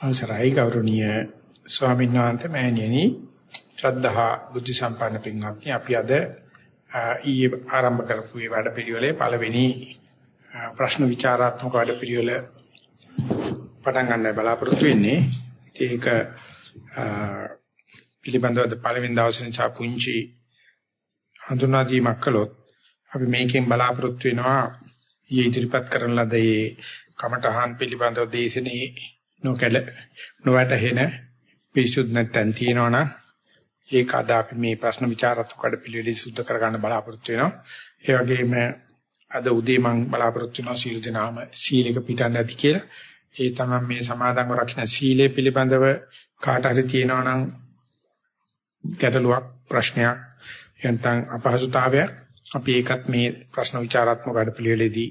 අවසරයි ගෞරවනීය ස්වාමීන් වහන්සේ මෑණියනි. ශ්‍රද්ධා බුද්ධ සම්පන්න පින්වත්නි අපි අද ඊයේ ආරම්භ කරපු මේ වැඩපිළිවෙලේ පළවෙනි ප්‍රශ්න විචාරාත්මක වැඩපිළිවෙල පටන් ගන්න බලාපොරොත්තු වෙන්නේ. ඒක පිළිබඳව පළවෙනි දවසේ නිසා පුංචි හඳුනා දීමක් කළොත් අපි මේකෙන් බලාපොරොත්තු වෙනවා. ඊයේ ඉදිරිපත් කරන ලද මේ කමඨහන් පිළිබඳව දේශනේ නොකල නොවැටහෙන පිරිසුදු නැත්නම් තියෙනවනම් ඒක අද අපි මේ ප්‍රශ්න විචාරත්මක කඩ පිළිවෙල සුද්ධ කරගන්න බලාපොරොත්තු වෙනවා. ඒ වගේම අද උදේ මම බලාපොරොත්තු වෙනවා සීල දනාම සීලක පිටන්න ඇති කියලා. ඒ තමයි මේ සමාදන්ව රකින්න සීලය පිළිබඳව කාට හරි තියෙනවනම් ගැටලුවක් ප්‍රශ්නයක් එතන අපහසුතාවයක් අපි ඒකත් මේ ප්‍රශ්න විචාරාත්මක කඩ පිළිවෙලේදී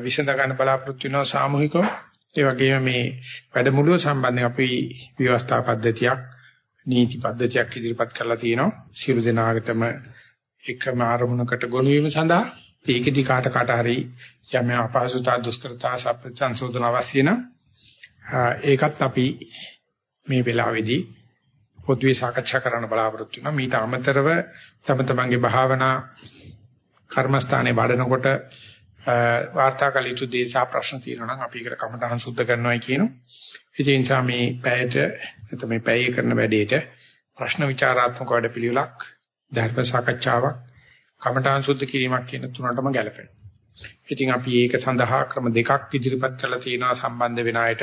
විසඳ ගන්න බලාපොරොත්තු වෙනවා සාමූහිකව. ඒ වගේම මේ වැඩමුළුව සම්බන්ධයෙන් අපි විවස්ථා පද්ධතියක් නීති පද්ධතියක් ඉදිරිපත් කරලා තියෙනවා. සියලු දෙනාටම එකම ආරමුණකට ගොනු වීම සඳහා ඒකෙදි කාට කාට හරි යම් අපහසුතා දුෂ්කරතා සම්ප්‍රසංශෝධන අවශ්‍ය නම් ඒකත් අපි මේ වෙලාවේදී පොදුවේ සාකච්ඡා කරන්න බලාපොරොත්තු වෙනවා. මීට අමතරව තම තමන්ගේ භාවනා කර්මස්ථානයේ වඩනකොට වාර්තාකල යුතු දේ සහ ප්‍රශ්න තියෙනවා නම් අපි ඒකට කමටහන් සුද්ධ කරනවායි කියනවා. ඒ නිසා මේ පැයට නැත්නම් මේ පැයේ කරන වැඩේට ප්‍රශ්න විචාරාත්මක වැඩ පිළිවෙලක් ධර්ම සාකච්ඡාවක් කමටහන් සුද්ධ කිරීමක් කියන තුනටම ගැලපෙනවා. ඉතින් අපි ඒක සඳහා ක්‍රම දෙකක් ඉදිරිපත් කරලා තියෙනවා සම්බන්ධ වෙන අයට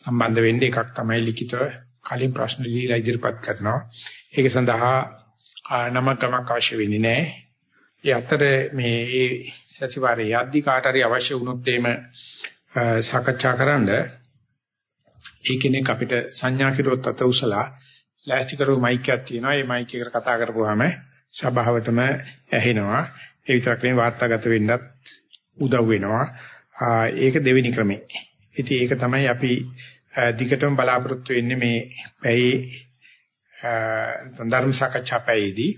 සම්බන්ධ වෙන්නේ එකක් තමයි ලිඛිතව කලින් ප්‍රශ්න දීලා ඉදිරිපත් කරනවා. ඒක සඳහා නමක් ගමක් අවශ්‍ය වෙන්නේ නැහැ. ඒ අතර මේ ඒ සතිವಾರයේ යද්දි කාට හරි අවශ්‍ය වුණොත් එහෙම සාකච්ඡා කරන්න ඒ කෙනෙක් අපිට සංඥා කිරුවොත් අත උසලා ලෑස්ති කරු මයික් එකක් තියෙනවා. ඒ මයික් එකට කතා කරපුවාම සභාවටම ඇහෙනවා. ඒ විතරක් නෙවෙයි වාර්තාගත වෙන්නත් උදව් වෙනවා. ඒක දෙවෙනි ක්‍රමේ. ඉතින් ඒක තමයි අපි දිගටම බලාපොරොත්තු වෙන්නේ මේ පැයේ ධර්ම සාකච්ඡා පැයේදී.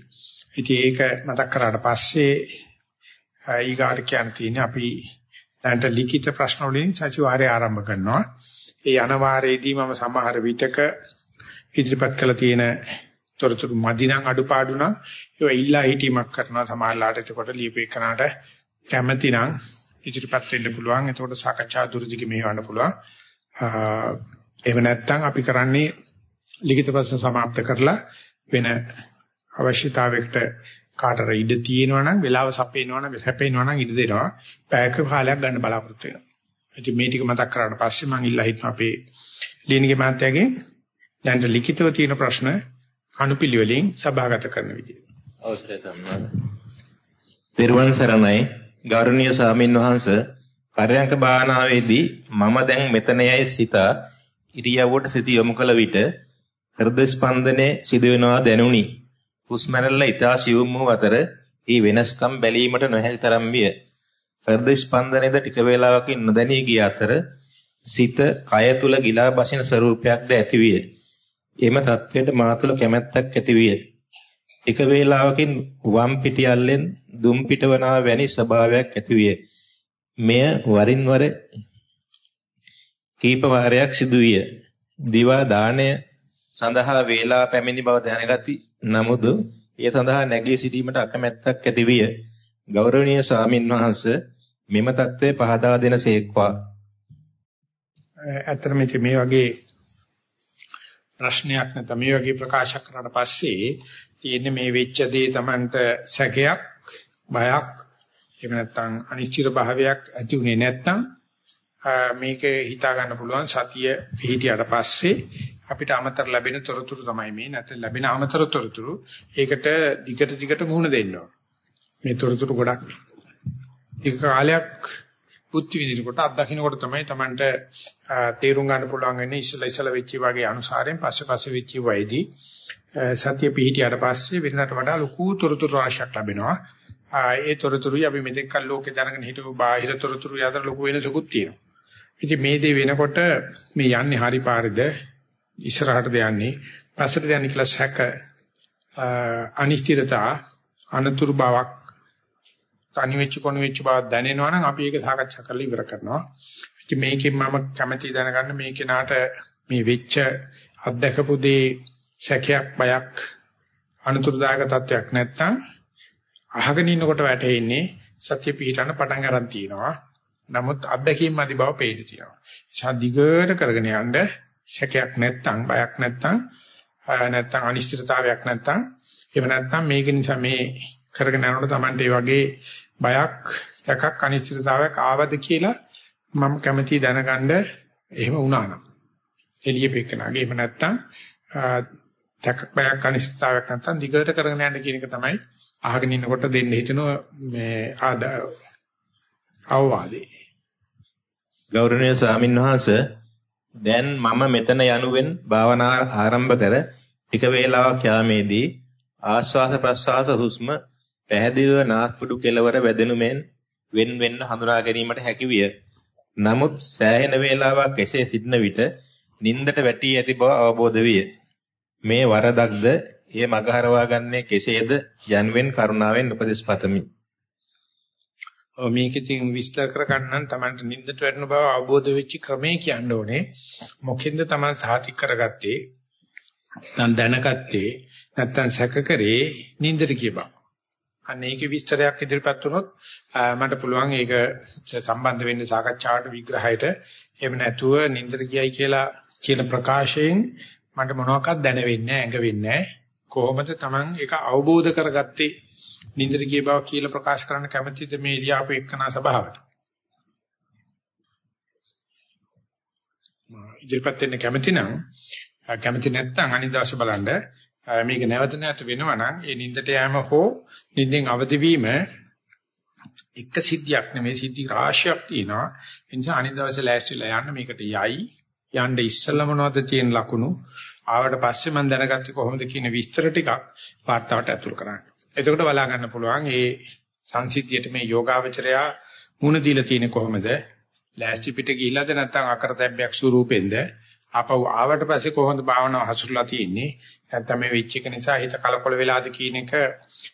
ඉතින් ඒක මතක් කරාට පස්සේ ඊගාට කියන්න තියෙන්නේ අපි දැනට ලිඛිත ප්‍රශ්න වලින් සතිವಾರය ආරම්භ කරනවා. ඒ අනවාරයේදී මම සමහර විටක ඉදිරිපත් කළ තියෙන තොරතුරු මදි නම් අඩුපාඩු නම් ඒවා ඉල්ලා හිටීමක් කරනවා සමාජලාට එතකොට ලියපේකනට කැමැති නම් ඉදිරිපත් වෙන්න පුළුවන්. එතකොට සාකච්ඡා දුරදිග මෙහෙවන්න පුළුවන්. එහෙම නැත්නම් අපි කරන්නේ ලිඛිත ප්‍රශ්න સમાપ્ત කරලා වෙන අවශ්‍යතාවයකට කාටර ඉඩ තියෙනවා නම් වෙලාව සපේනවා නම් සැපේනවා නම් ඉඩ දෙනවා. පැයක කාලයක් ගන්න බලාපොරොත්තු වෙනවා. ඉතින් මේ ටික මතක් කරාට පස්සේ මම ඉල්ලා හිටන අපේ ලියනගේ මාත්‍යාගෙන් දැන් ලිඛිතව තියෙන ප්‍රශ්න අනුපිළිවෙලින් සභාගත කරන විදිය. අවසරයි සම්මාන. පෙරවන් සරණයි ගෞරවනීය ස්වාමින් වහන්සේ පරයන්ක භාවනාවේදී මම දැන් මෙතන යයි සිතා ඉරියව්වට සිත යොමු කළ විට හෘද ස්පන්දනයේ සිදුවෙනවා දැනුනි. හුස්ම රැල්ල ඊතා සියුම් වූ අතර ඒ වෙනස්කම් බැලීමට නොහැකි තරම් විය. හෘද ස්පන්දනයේද ටික වේලාවකින් නොදැනී ගිය අතර සිත කය තුල ගිලා බසින ස්වરૂපයක්ද ඇති විය. එම தത്വයට මා තුල කැමැත්තක් ඇති විය. ටික වේලාවකින් වම් පිටියල්ලෙන් දුම් පිටවනා වැනි ස්වභාවයක් ඇති විය. මෙය වරින් වර කීප වාරයක් සිදු විය. දිවා දාණය සඳහා වේලා පැමිණි බව දැනගති නමුත් ඒ සඳහා නැගී සිටීමට අකමැත්තක් ඇතිවිය. ගෞරවනීය ස්වාමින් වහන්සේ මෙම தત્ත්වය පහදා දෙනසේක්වා. ඇත්තටම මේ වගේ ප්‍රශ්නයක් නැත්නම් මේ වගේ ප්‍රකාශ කරලා පස්සේ තියෙන්නේ මේ වෙච්ච දේ Tamanට සැකයක් බයක් එහෙම නැත්නම් අනිශ්චිත භාවයක් ඇති උනේ නැත්නම් මේක හිතා ගන්න පුළුවන් සතිය පිහිටියට පස්සේ අපිට අමතර ලැබෙන තොරතුරු තමයි මේ නැත්නම් ලැබෙන අමතර තොරතුරු ඒකට දිගට දිගට මුහුණ දෙන්න මේ තොරතුරු ගොඩක් එක කාලයක් බුද්ධ විදිනකොට අත්දකින්නකොට තමයි Tamanට තේරුම් ගන්න පුළුවන් වෙන්නේ ඉස්සලා ඉස්සලා වෙච්ච වගේ අනුසාරයෙන් පස්සේ පස්සේ වෙච්ච වයිදී සතිය පිහිටියට පස්සේ වෙනකට වඩා ලොකු තොරතුරු රාශියක් ලැබෙනවා. ඒ තොරතුරුයි අපි මෙතෙක් කල් ලෝකේ දැනගෙන හිටපු බාහිර තොරතුරු අතර ලොකු වෙනසකුත් තියෙනවා. ඉතින් මේ දේ වෙනකොට මේ යන්නේ හරි පාරද ඉස්සරහටද යන්නේ පස්සටද යන්නේ කියලා සැක අනිශ්චිතතා අනතුරු බවක් තනි වෙච්ච කොන වෙච්ච බවක් දැනෙනවා නම් අපි ඒක සාකච්ඡා කරලා ඉවර කරනවා. ඉතින් මේකෙන් මම කැමැති දැනගන්න මේ කෙනාට මේ වෙච්ච අත්දකපු දේ සැකයක් බයක් අනුතුරුදායක තත්වයක් නැත්තම් අහගෙන ඉන්නකොට වැටෙන්නේ සත්‍ය පිහිටන පටන් ගන්න තියෙනවා. නමුත් අත්දැකීම් මදි බව පේන්න තියෙනවා. නිසා දිගට කරගෙන යන්න සැකයක් නැත්තම් බයක් නැත්තම් නැත්තම් අනිශ්චිතතාවයක් නැත්තම් එහෙම නැත්තම් මේක නිසා මේ කරගෙන යනකොට Tamante මේ වගේ බයක් සැකක් අනිශ්චිතතාවයක් ආවද කියලා මම කැමැති දැනගන්න එහෙම වුණා නම්. එළියෙපෙකනාගේ එහෙම නැත්තම් තක් බයක් අනිශ්චිතතාවයක් නැත්තම් දිගට කරගෙන යන්න කියන එක තමයි අහගෙන ඉන්නකොට දෙන්න හිතෙන මේ ආද අවවාදේ. ගෞරවනීය ස්වාමින්වහන්සේ දැන් මම මෙතන යනුවෙන් භාවනා ආරම්භ කර ටික වේලාවක් යාමේදී ආශ්වාස ප්‍රශ්වාස හුස්ම පැහැදිලිව නාස්පුඩු කෙලවර වැදෙනු මෙන් වෙන් වෙන්න හඳුනා ගැනීමට හැකි විය. නමුත් සෑහෙන වේලාවක් එසේ සිටන විට නින්දට වැටී ඇති බව අවබෝධ විය. මේ වරදක්ද එය මගහරවා ගන්නේ කෙසේද යන්වෙන් කරුණාවෙන් උපදෙස් පතමි. ඔව් මේක ඉතින් විස්තර කර ගන්න තමන්ට නින්දට වැටෙන බව අවබෝධ වෙච්ච ක්‍රමේ කියන්න ඕනේ. මොකෙන්ද තමන් සාතික් කරගත්තේ? නැත්නම් දැනගත්තේ නැත්නම් සැක කරේ නින්දට කියපන්. අන්න ඒකේ විස්තරයක් ඉදිරිපත් වුණොත් මට පුළුවන් ඒක සම්බන්ධ වෙන්න සාකච්ඡාවට විග්‍රහයට එහෙම නැතුව නින්දට ගියයි කියලා කියන ප්‍රකාශයෙන් මට මොනවාක්වත් දැනෙන්නේ නැහැ ඇඟ වෙන්නේ කොහොමද Taman ඒක අවබෝධ කරගත්තේ නින්දට ගිය බව කියලා ප්‍රකාශ කරන්න කැමතිද මේ ලියාපු එක්කනා සභාවට? ඉදිරිපත් වෙන්න කැමති නම් කැමති නැත්නම් අනිත් දවසේ බලන්න. මේක නැවත නැවත වෙනවා නම් ඒ නින්දට යෑම හෝ නින්දෙන් අවදි වීම එක සිද්ධියක් නෙමෙයි සිද්ධි රාශියක් තියෙනවා. ඒ නිසා අනිත් දවසේ ලෑස්තිලා යන්න මේකට යයි. යන්න ඉස්සෙල්ලා මොනවද තියෙන ලකුණු? ආවට පස්සේ මම දැනගත්තේ කොහොමද කියන විස්තර ටිකක් වාර්තාවට ඇතුල් කරන්න. එතකොට බලා ගන්න පුළුවන් මේ සංසිද්ධියට මේ යෝගාවචරයා මුණ දීලා තියෙන්නේ කොහොමද? ලෑස්ති පිට ගිහිලාද නැත්නම් අකරතැබ්බයක් ස්වරූපෙන්ද? ආපහු ආවට පස්සේ කොහොමද භාවනාව හසුරුලා තියෙන්නේ? නැත්නම් මේ වෙච්ච එක නිසා හිත කලකොල වෙලාද කියන එක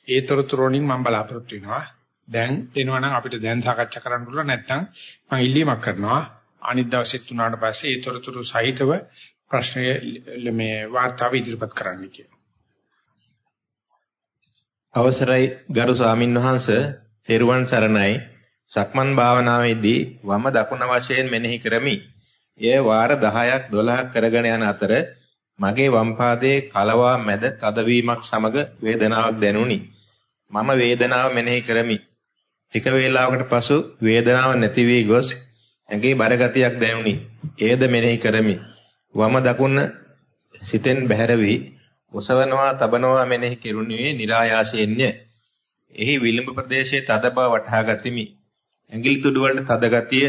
ඒතරතුරු වලින් මම බලාපොරොත්තු වෙනවා. දැන් දෙනවා නම් අපිට දැන් සාකච්ඡා කරන්න පුළුවන් නැත්නම් මම ඉල්ලීමක් කරනවා. අනිත් දවසෙත් උනාට පස්සේ ඒතරතුරු සහිතව ප්‍රශ්නය මේ වාර්තාව ඉදිරිපත් කරන්න කියලා. අවසරයි ගරු ස්වාමින්වහන්ස තෙරුවන් සරණයි සක්මන් භාවනාවේදී වම දකුණ වශයෙන් මෙනෙහි කරමි. එය වාර 10ක් 12ක් කරගෙන යන අතර මගේ වම් පාදයේ කලවා මැද තදවීමක් සමග වේදනාවක් දැනුනි. මම වේදනාව මෙනෙහි කරමි. ටික වේලාවකට පසු වේදනාව නැති වී ගොස් ඇඟේ බර ගතියක් දැනුනි. එයද මෙනෙහි කරමි. වම දකුණ සිතෙන් බැහැර වී ඔසවනවා තබනවා මෙනෙහි කෙරුණේ નિરાයාසයෙන්ය. එහි විලම්භ ප්‍රදේශයේ තද බව වටහා ගතිමි. ඇඟිලි තුඩු වලට තද ගතිය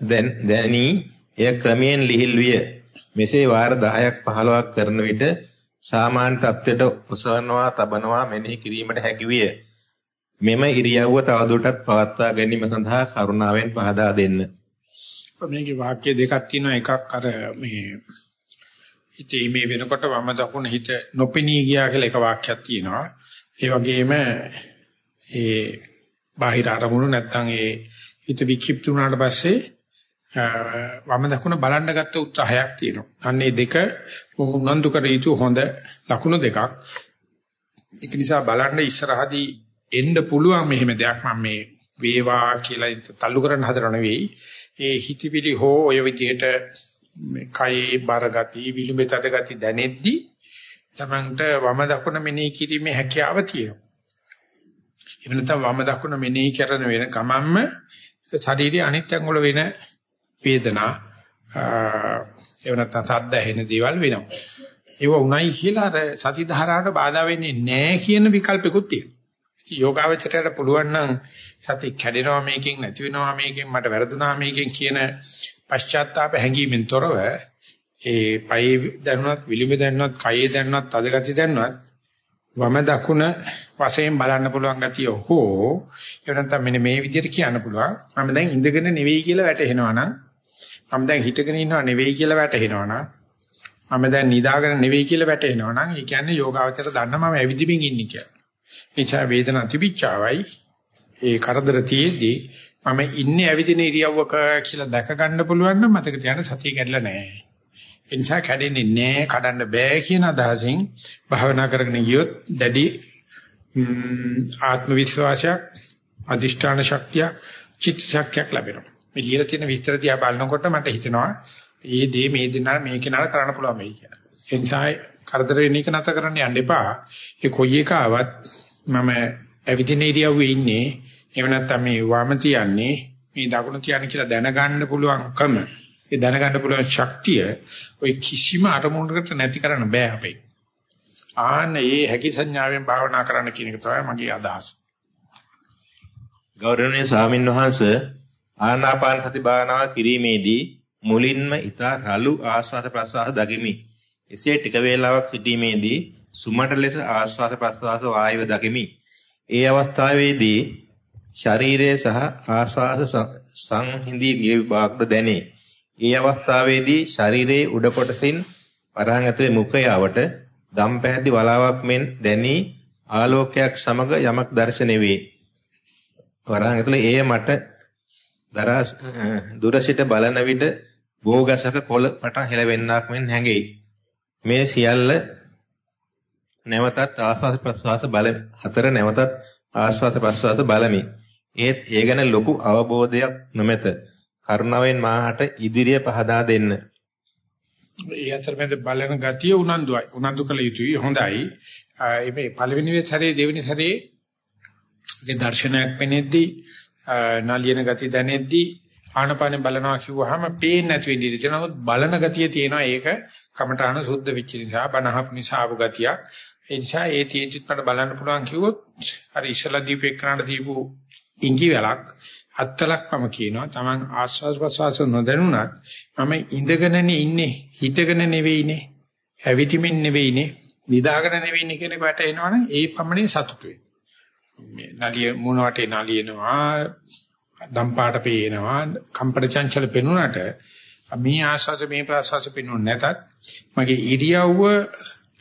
දැන් දැනී එය ක්‍රමයෙන් ලිහිල් විය. මෙසේ වාර 10ක් 15ක් කරන විට සාමාන්‍ය තත්ත්වයට ඔසවනවා තබනවා මෙනෙහි කිරීමට හැකි විය. මෙම ඉරියව්ව තවදුරටත් පවත්වා ගැනීම සඳහා කරුණාවෙන් පහදා දෙන්න. මේකේ වාක්‍ය දෙකක් තියෙනවා එකක් අර මේ හිතේ මේ වෙනකොට වම දකුණ හිත නොපෙනී ගියා කියලා එක වාක්‍යයක් තියෙනවා. ඒ වගේම ඒ බාහිර අරමුණු නැත්තම් ඒ හිත වික්ෂිප්ත වුණාට පස්සේ වම දකුණ බලන්න ගත්ත උත්සාහයක් තියෙනවා. අන්න ඒ දෙක උනන්දු කර යුතු හොඳ ලකුණු දෙකක්. ඒක නිසා බලන්න ඉස්සරහදී එන්න පුළුවන් මෙහෙම දෙයක් මම මේ වේවා කියලා තල්ලු කරන්න හදනව නෙවෙයි. ඒ හිතවිලි හෝ ඔය විදිහට මේ කයේ බර ගති, විලුඹේ තද ගති දැනෙද්දි තමන්ට වම දකුණ මෙනෙහි කිරීමේ හැකියාව තියෙනවා. එහෙම නැත්නම් වම දකුණ මෙනෙහි කරන වෙන ගමන්ම ශරීරයේ අනිත් අංග වල වෙන වේදනා එහෙම නැත්නම් සද්ද ඇහෙන දේවල් වෙනවා. ඒව උණයි කියලා අර සති ධාරාවට බාධා වෙන්නේ නැහැ කියන විකල්පිකුත් තියෙනවා. ඉතින් යෝගාවචරයට පුළුවන් නම් සති කැඩෙනවා මේකෙන් නැති වෙනවා මේකෙන් මට වැරදුනා මේකෙන් කියන පශ්චාත්තාප හැඟීමෙන් තොරව ඒ පයේ දැනුණත් විලිමේ දැනුණත් කයේ දැනුණත් තදගති දැනුණත් වම දකුණ වශයෙන් බලන්න පුළුවන් ගතිය හෝ එහෙම නැත්නම් මෙන්න මේ විදිහට කියන්න පුළුවන් මම දැන් ඉඳගෙන නෙවෙයි කියලා වැටහෙනවා නම් මම දැන් හිටගෙන ඉන්නවා නෙවෙයි කියලා වැටහෙනවා නම් මම දැන් නිදාගෙන නෙවෙයි කියලා වැටහෙනවා නම් ඒ කියන්නේ යෝගාවචර දන්න මම ඇවිදිමින් ඉන්නේ කියලා. එචා වේදනා තිබිච්චාවයි ඒ කරදර තියේදී මම ඉන්නේ ඇවිදින ඉරියව්වක කියලා දැක ගන්න පුළුවන් නම් මතක තියාගන්න සතිය කැඩලා නැහැ. ඒ නිසා කැඩෙන්නේ නැහැ, කඩන්න බෑ කියන අදහසින් භාවනා කරගෙන ගියොත් දැඩි ආත්ම විශ්වාසයක්, අදිෂ්ඨාන ශක්තිය, චිත්ත ශක්තියක් ලැබෙනවා. මේ ලියලා තියෙන විස්තර දිහා බලනකොට මට හිතෙනවා මේ දේ මේ දිනා මේ කෙනාට කරන්න පුළුවන් වෙයි කියලා. ඒ නිසා කරදර වෙන එක නැතර කරන්න යන්න එපා. ඒ කොයි එක ආවත් මම ඇවිදින ඉරියව්වේ ඉන්නේ එහෙම නැත්නම් මේ වම තියන්නේ මේ දකුණ තියන්නේ කියලා දැනගන්න පුළුවන්කම ඒ දැනගන්න පුළුවන් ශක්තිය ඔය කිසිම අරමුණකට නැති කරන්න බෑ අපේ. ආන්න ඒ හැකි සංඥාවෙන් භාවනා කරන්න කියන එක තමයි මගේ අදහස. ගෞරවනීය ස්වාමින් වහන්සේ ආනාපාන සති භාවනාව කිරීමේදී මුලින්ම ඊතා රළු ආස්වාද ප්‍රසවාස දකිමි. එසේ ටික වේලාවක් සිටීමේදී සුමට ලෙස ආස්වාද ප්‍රසවාස වායව දකිමි. ඒ අවස්ථාවේදී ශරීරයේ සහ ආස්වාස සංහිඳී ගිය විභාගද දැනේ. ඒ අවස්ථාවේදී ශරීරයේ උඩ කොටසින් වරහන් ඇතුලේ මුඛයාවට දම් පැහැති වලාවක් මෙන් දැනී ආලෝකයක් සමග යමක් දැర్శණය වේ. වරහන් ඇතුලේ එය මට දරා දුර සිට බලන විට බෝගසක කොළ පටන් හෙලවෙන්නක් මෙන් හැඟෙයි. මේ සියල්ල නැවතත් ආස්වාද ප්‍රස්වාස බල අතර නැවතත් ආස්වාද ප්‍රස්වාස බලමි. ඒත් ඒ ගැන ලොකු අවබෝධයක් නොමැත. කරුණාවෙන් මාහට ඉදිරිය පහදා දෙන්න. ඒ අතරමැද බලන ගතිය උනන්දුයි. උනන්දු කළ යුතුයි. හොඳයි. මේ පළවෙනි සැරේ දෙවෙනි සැරේ ඒ දර්ශනයක් වෙනෙද්දී නාලියන ගතිය දැනෙද්දී ආනපාන බලනවා කිව්වහම පේන්නේ නැති වෙන්න ඉඩ තියෙනවා. නමුත් බලන ගතිය තියෙනවා. ඒක කමඨාන සුද්ධ වෙච්ච නිසා බනහප් නිසා ආපු ගතියක්. ඒ නිසා ඒ තියෙද්දිත් මට බලන්න පුළුවන් කිව්වොත් අර ඉස්සලා දීපේකනට දීපු ඉඟි වැලක් අත්තලක් මම කියනවා Taman ආස්වාස් ප්‍රසවාස නොදැනුණත් මම ඉඳගෙනනේ ඉන්නේ හිටගෙන නෙවෙයිනේ හැවිතිමින් නෙවෙයිනේ නිදාගෙන නෙවෙයිනේ කියන කට එනවනම් ඒ පමණේ සතුටු මේ නලිය මොන වටේ නලියනවා දම්පාට පේනවා කම්පන චංචල පෙනුනට මේ ආස්වාස මේ ප්‍රසවාස පෙනුනේ නැතත් මගේ ඉරියව්ව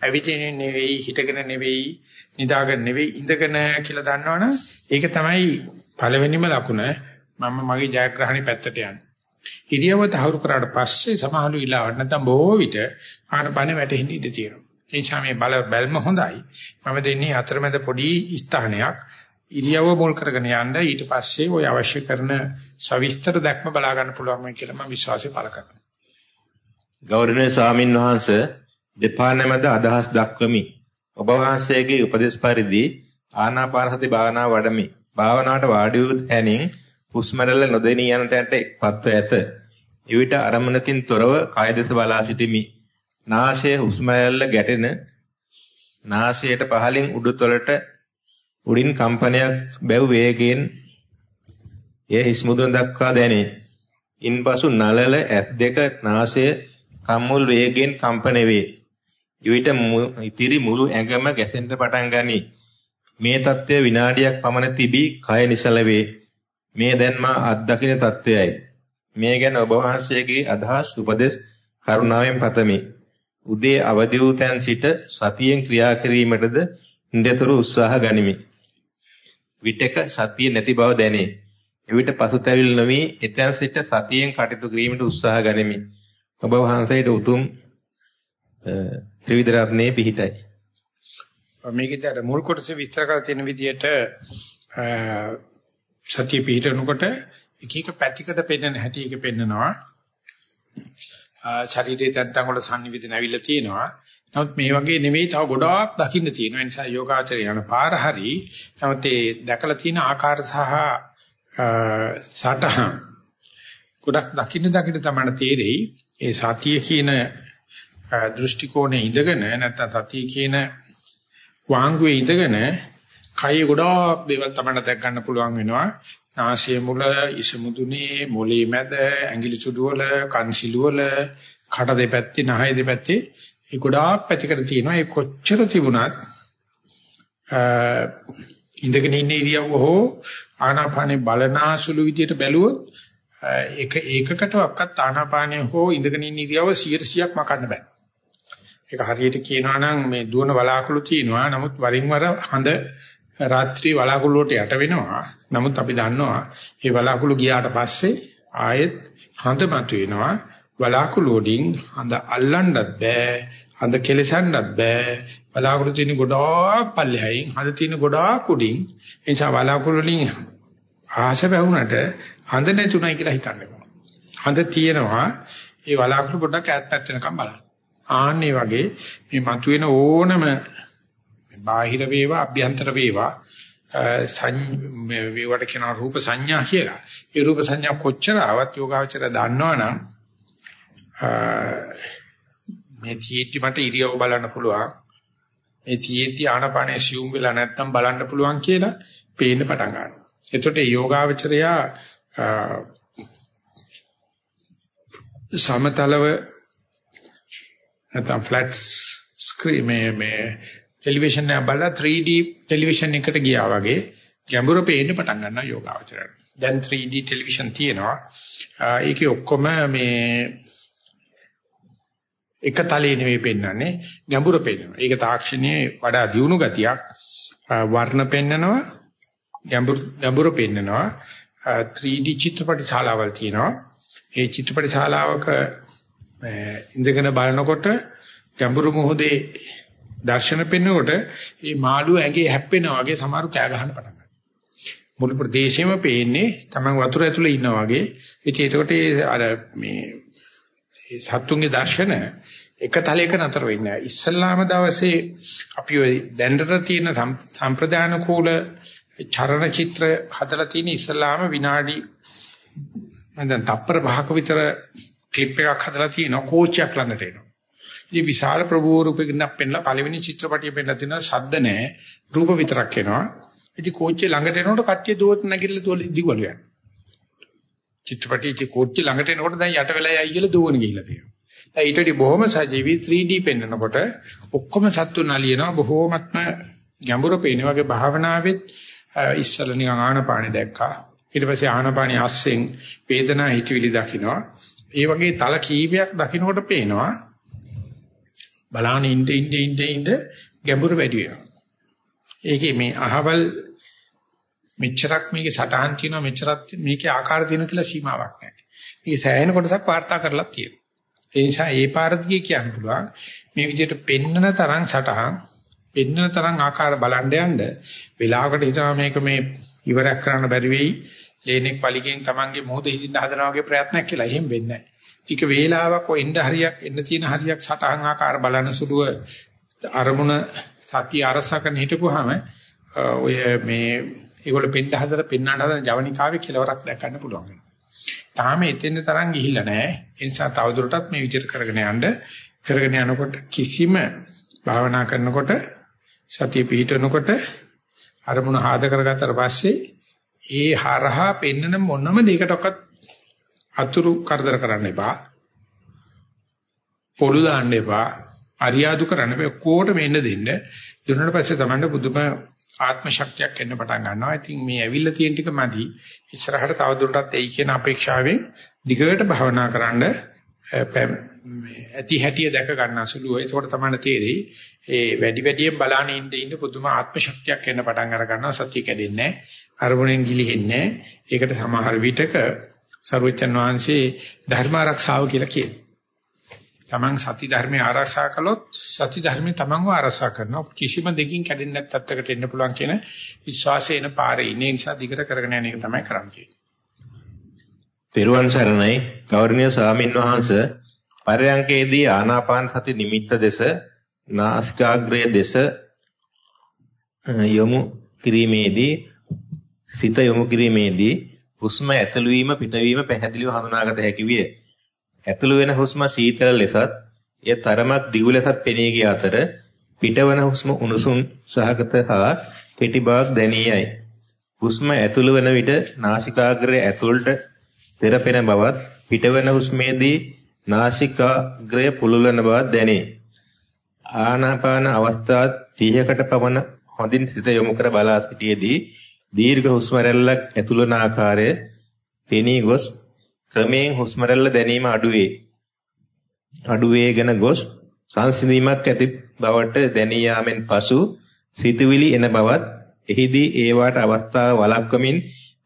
ඇවිදින්නේ නෙවෙයි හිටගෙන නෙවෙයි නිදාගෙන නෙවෙයි ඉඳගෙන කියලා දන්නවනම් ඒක තමයි පළවෙනිම ලකුණ මම මගේ ජයග්‍රහණي පැත්තට යන්නේ. ඉරියව්ව තහවුරු කරාට පස්සේ සමහරු ඉලාවට නැත්නම් බොහෝ විට ආනපන වැටෙන්න ඉඩ තියෙනවා. ඒ නිසා මේ බල බැල්ම හොඳයි. මම දෙන්නේ අතරමැද පොඩි ස්ථානයක් ඉරියව්ව මුල් කරගෙන යන්න ඊට පස්සේ ওই අවශ්‍ය කරන සවිස්තර දැක්ම බලා ගන්න පුළුවන් වෙයි කියලා මම විශ්වාසය පළ කරනවා. ගෞරවනීය ස්වාමින් වහන්සේ දෙපා නැමද අදහස් දක්වමි. ඔබ වහන්සේගේ උපදේශ පරිදි ආනාපාන සති භාවනාව වඩමි. භාවනාවට වාඩි වූ හැනින් හුස්ම රැල්ල නොදෙනී යනට එක්පත්ව ඇත. එවිට අරමුණකින් තොරව කය දෙස බලා සිටිමි. නාසයේ හුස්ම රැල්ල ගැටෙන නාසයට පහලින් උඩුතලට උඩින් කම්පනයක් බැව් වේගයෙන් එය හිස් මුදුන දක්වා දැනේ. ඉන්පසු නලල ඇස් දෙක නාසය කම්මුල් වේගයෙන් කම්පන වේ. ඊවිත ඉතිරි මුළු ඇඟම ගැසෙන්න පටන් ගනී. මේ தත්ත්වය විනාඩියක් පමණ තිබී කය නිසල වේ. මේ දැන් මා අත්දකින தත්ත්වයයි. මේ ගැන ඔබ වහන්සේගේ අදහස් උපදෙස් කරුණාවෙන් පතමි. උදේ අවදි වූ තැන් සිට සතියෙන් ක්‍රියා කිරීමටද නිරතුරු උත්සාහ ගනිමි. විටක සතිය නැති බව දැනේ. එවිට පසුතැවිලි නොවි එතැන් සිට සතියෙන් කටයුතු කිරීමට උත්සාහ ගනිමි. ඔබ වහන්සේට උතුම් ත්‍රිවිධ රත්නයේ පිහිටයි. මේකේදී අර මුල් කොටසේ විස්තර කරලා තියෙන විදිහට සතිය පිහිටනකොට එක එක පැතිකඩ පෙන්වන හැටි එක පෙන්නනවා. ශරීරයේ තැන්තන් වල සංනිවිදන ඇවිල්ලා තියෙනවා. නමුත් මේ වගේ නෙවෙයි තව ගොඩාක් දකින්න තියෙනවා. ඒ නිසා යෝගාචරය යන පාර හරි. නමුත් ඒ දැකලා තියෙන ආකාර සහ සටහන් ගොඩක් දකින්න දකින්න තමයි තේරෙයි. ඒ සතිය කියන දෘෂ්ටි කෝණේ ඉඳගෙන නැත්නම් සතිය කියන වාංගුවේ ඉඳගෙන කය ගොඩාක් දේවල් තමයි දැක් ගන්න පුළුවන් වෙනවා. නාසය මුල, ඉස මුදුනේ, මොළේ මැද, ඇඟිලි සුඩු වල, කන් සිලු වල, කඩ දෙපැත්තේ, නහය දෙපැත්තේ ඒ ගොඩාක් පැතිකඩ තියෙනවා. ඒ කොච්චර තිබුණත් ඉඳගෙන ඉන්න ඉරියව්ව හෝ ආනාපානේ බලනාසුළු විදියට බැලුවොත් ඒක ඒකකටවත් ආනාපානය හෝ ඉඳගෙන ඉන්න ඉරියව්ව 100%ක් මකන්න බෑ. ඒක හරියට කියනවා නම් මේ දුවන වලාකුළු තියෙනවා. නමුත් වරින් වර හඳ රාත්‍රී වලාකුළු වලට යට වෙනවා. නමුත් අපි දන්නවා මේ වලාකුළු ගියාට පස්සේ ආයෙත් හඳ මතුවෙනවා. වලාකුළු වලින් හඳ අල්ලන්නත් බෑ. හඳ කෙලසන්නත් බෑ. වලාකුළු තියෙන ගොඩාක් පල්ලෙහායින් හඳ තියෙන ගොඩාක් උඩින්. ඒ නිසා වලාකුළු වලින් ආශ වැහුණට හඳ නැතුණයි කියලා හිතන්න එපා. හඳ තියෙනවා. ඒ වලාකුළු පොඩ්ඩක් ඈත් පැත්ත වෙනකම් බලන්න. ආන්නේ වගේ මේ මතුවෙන ඕනම බාහිර වේවා අභ්‍යන්තර වේවා මේ වේවට කියන රූප සංඥා කියලා. ඒ රූප සංඥා කොච්චර ආවත් යෝගාවචර දන්නවනම් මේ තීටි මට ඉරියව් බලන්න පුළුවන්. මේ තීටි ආනපානේ සියුම් වෙලා නැත්තම් බලන්න පුළුවන් කියලා පේන්න පටන් ගන්නවා. එතකොට මේ යෝගාවචරයා සමතලව නැත්නම් ෆ්ලැට් ස්ක්‍රීන් මේ මේ ටෙලිවිෂන් එක බලලා 3D ටෙලිවිෂන් එකට ගියා වගේ ගැඹුරු පේන්න පටන් ගන්නවා යෝගාවචරයට. දැන් 3D ටෙලිවිෂන් තියෙනවා. ඒකේ ඔක්කොම මේ එක තලයේ නෙවෙයි පෙන්වන්නේ ගැඹුරු පෙන්වනවා. ඒක තාක්ෂණයේ වඩා දියුණු ගතියක්. වර්ණ පෙන්නනවා ගැඹුරු ගැඹුරු පෙන්නනවා 3D චිත්‍රපට ශාලාවල් තියෙනවා. ඒ චිත්‍රපට ශාලාවක ඉඳගෙන බලනකොට ගැඹුරු මොහොතේ දර්ශන පෙන්නකොට මේ මාළු ඇඟේ හැප්පෙනා වගේ සමහරු කෑ ගහන්න පටන් ගන්නවා. මුළු ප්‍රදේශෙම පේන්නේ Taman වතුර ඇතුලේ ඉන්නා වගේ. ඉතින් ඒකට අර මේ සත්තුන්ගේ දර්ශන එක තලයක නතර වෙන්නේ නැහැ. ඉස්සල්ලාම දවසේ අපි ඔය දැන්නට තියෙන සම්ප්‍රදාන කූල චරණ චිත්‍ර හදලා තියෙන ඉස්සල්ලාම විනාඩි මම තප්පර පහක විතර ක්ලිප් එකක් හදලා තියෙනවා කෝච්චියක් ළඟට එනවා. ඉතින් විශාල ප්‍රභූ රූපකින් පෙන්නලා පළවෙනි චිත්‍රපටිය පෙන්නලා තියෙනවා ශබ්ද නැහැ රූප විතරක් එනවා. ඉතින් කෝච්චිය ළඟට එනකොට කට්ටිය දුවට නැගිටලා තුවල දිගවලු යනවා. චිත්‍රපටියේ කෝච්චිය ළඟට එනකොට දැන් යට වෙලා යයි කියලා දුවන ගිහිල්ලා තියෙනවා. දැන් ඊට වඩා බොහොම සජීවී 3D පෙන්නකොට ඔක්කොම සත්තු නලියනවා බොහොමත්ම ගැඹුරු පේන වගේ භාවනාවෙත් ඉස්සල නිකන් ආනපානෙ දැක්කා. ඊට පස්සේ ආනපානෙ අස්සෙන් වේදනා හිතවිලි දකින්නවා. ඒ වගේ තල කීපයක් දකින්නකොට පේනවා බලාන ඉඳ ඉඳ ඉඳ ඉඳ ගැඹුරු වැඩි වෙනවා. ඒකේ මේ අහවල් මෙච්චරක් මේකේ සටහන් තියෙනවා මෙච්චරක් මේකේ ආකාර තියෙනවා කියලා සීමාවක් නැහැ. මේක සෑහෙන කොටසක් වාර්තා කරලා තියෙනවා. ඒ නිසා ඒ පාරදිගේ කියන්න පුළුවන් මේ විදිහට පෙන්නන තරම් සටහන් පෙන්නන තරම් ආකාර බලන්න යන්න වෙලාවකට හිතනවා මේක මේ ඉවරයක් කරන්න බැරි වෙයි. ලේනෙක් පලිගෙන් Tamange මොහොත හිටින්න හදනවා වගේ ප්‍රයත්නයක් කියලා එහෙම වෙන්නේ නැහැ. ටික වේලාවක් ඔය එන්න හරියක් එන්න තියෙන හරියක් සටහන් ආකාර බලන සුළුව අරමුණ සතිය අරසකන හිටපුවාම ඔය මේ ඒගොල්ලෝ පෙන්න හදලා පෙන්නට හදන ජවනිකාවේ කෙලවරක් දැක්කන්න පුළුවන් වෙනවා. තාම එතෙන් තරම් ගිහිල්ලා නැහැ. ඒ නිසා තවදුරටත් මේ විදිහට කරගෙන යන්න කරගෙන යනකොට කිසිම භාවනා කරනකොට සතිය පිහිටනකොට අරමුණ ආද කරගත්තට පස්සේ ඒ හරහා පෙන්නන මොනම දෙයකටවත් අතුරු කරදර කරන්න එපා. පොළු දාන්න එපා. අරියාදු කරන්න එපා. කොහොට මෙන්න දෙන්න. දුන්නාට පස්සේ තමයි බුදුම ආත්ම ශක්තියක් එන්න පටන් ගන්නවා. ඉතින් මේ ඇවිල්ලා තියෙන ටික මදි. ඉස්සරහට තව දුරටත් එයි කියන අපේක්ෂාවෙන් දිගට භවනා කරන්න ඇති හැටිය දැක ගන්න සුළුව. ඒකෝට තමයි තේරෙයි. ඒ වැඩි වැඩියෙන් බලාන ඉන්න ඉන්න පුදුම ආත්ම ශක්තියක් එන්න පටන් අර ගන්නවා. සතිය කැඩෙන්නේ නැහැ. අරමුණෙන් ගිලිහෙන්නේ නැහැ. ඒකට සමහර විටක සරුවචන් වහන්සේ ධර්ම ආරක්ෂාව කියලා කියනවා. තමන් සති ධර්මයේ ආරක්ෂා කළොත් සති ධර්මයේ තමන්ව ආරක්ෂා කරනවා. කිසිම දෙකින් කැඩෙන්නේ නැත් තත්ත්වයකට එන්න පුළුවන් කියන විශ්වාසය එන පාරේ ඉන්නේ නිසා දිගට කරගෙන යන එක තමයි කරන්නේ. පෙරුවන් සරණයි ගෞරවනීය ස්වාමින් වහන්සේ පරයන්කේදී ආනාපාන සති නිමිත්ත දෙස නාසිකාග්‍රය දෙස යොමු කිරීමේදී සිත යොමු කිරීමේදී හුස්ම ඇතුළු වීම පිටවීම පැහැදිලිව හඳුනාගත හැකි විය. ඇතුළු වෙන හුස්ම සීතල ලෙසත් එය තරමක් දිගු ලෙසත් පෙනී ගිය අතර පිටවන හුස්ම උණුසුම් සහගත හා කෙටි බවක් දැනියයි. හුස්ම ඇතුළු වන විට නාසිකාග්‍රය ඇතුළට තෙරපෙන බවත් පිටවන හුස්මේදී නාසිකාග්‍රය පුළුලන බවක් දැනේ. ආනාපාන අවස්ථා 30කට පමණ හොඳින් සිත යොමු කර බලා සිටියේදී දීර්ඝ හුස්ම රැල්ලක් ඇතුළන ආකාරය පෙනී ගොස් ක්‍රමයෙන් හුස්ම රැල්ල දැනීම අඩුවේ. අඩු වේගෙන ගොස් සංසිඳීමක් ඇති බවට දැනී යාමෙන් පසු සිතුවිලි එන බවත් එහිදී ඒවාට අවස්ථාව වළක්වමින්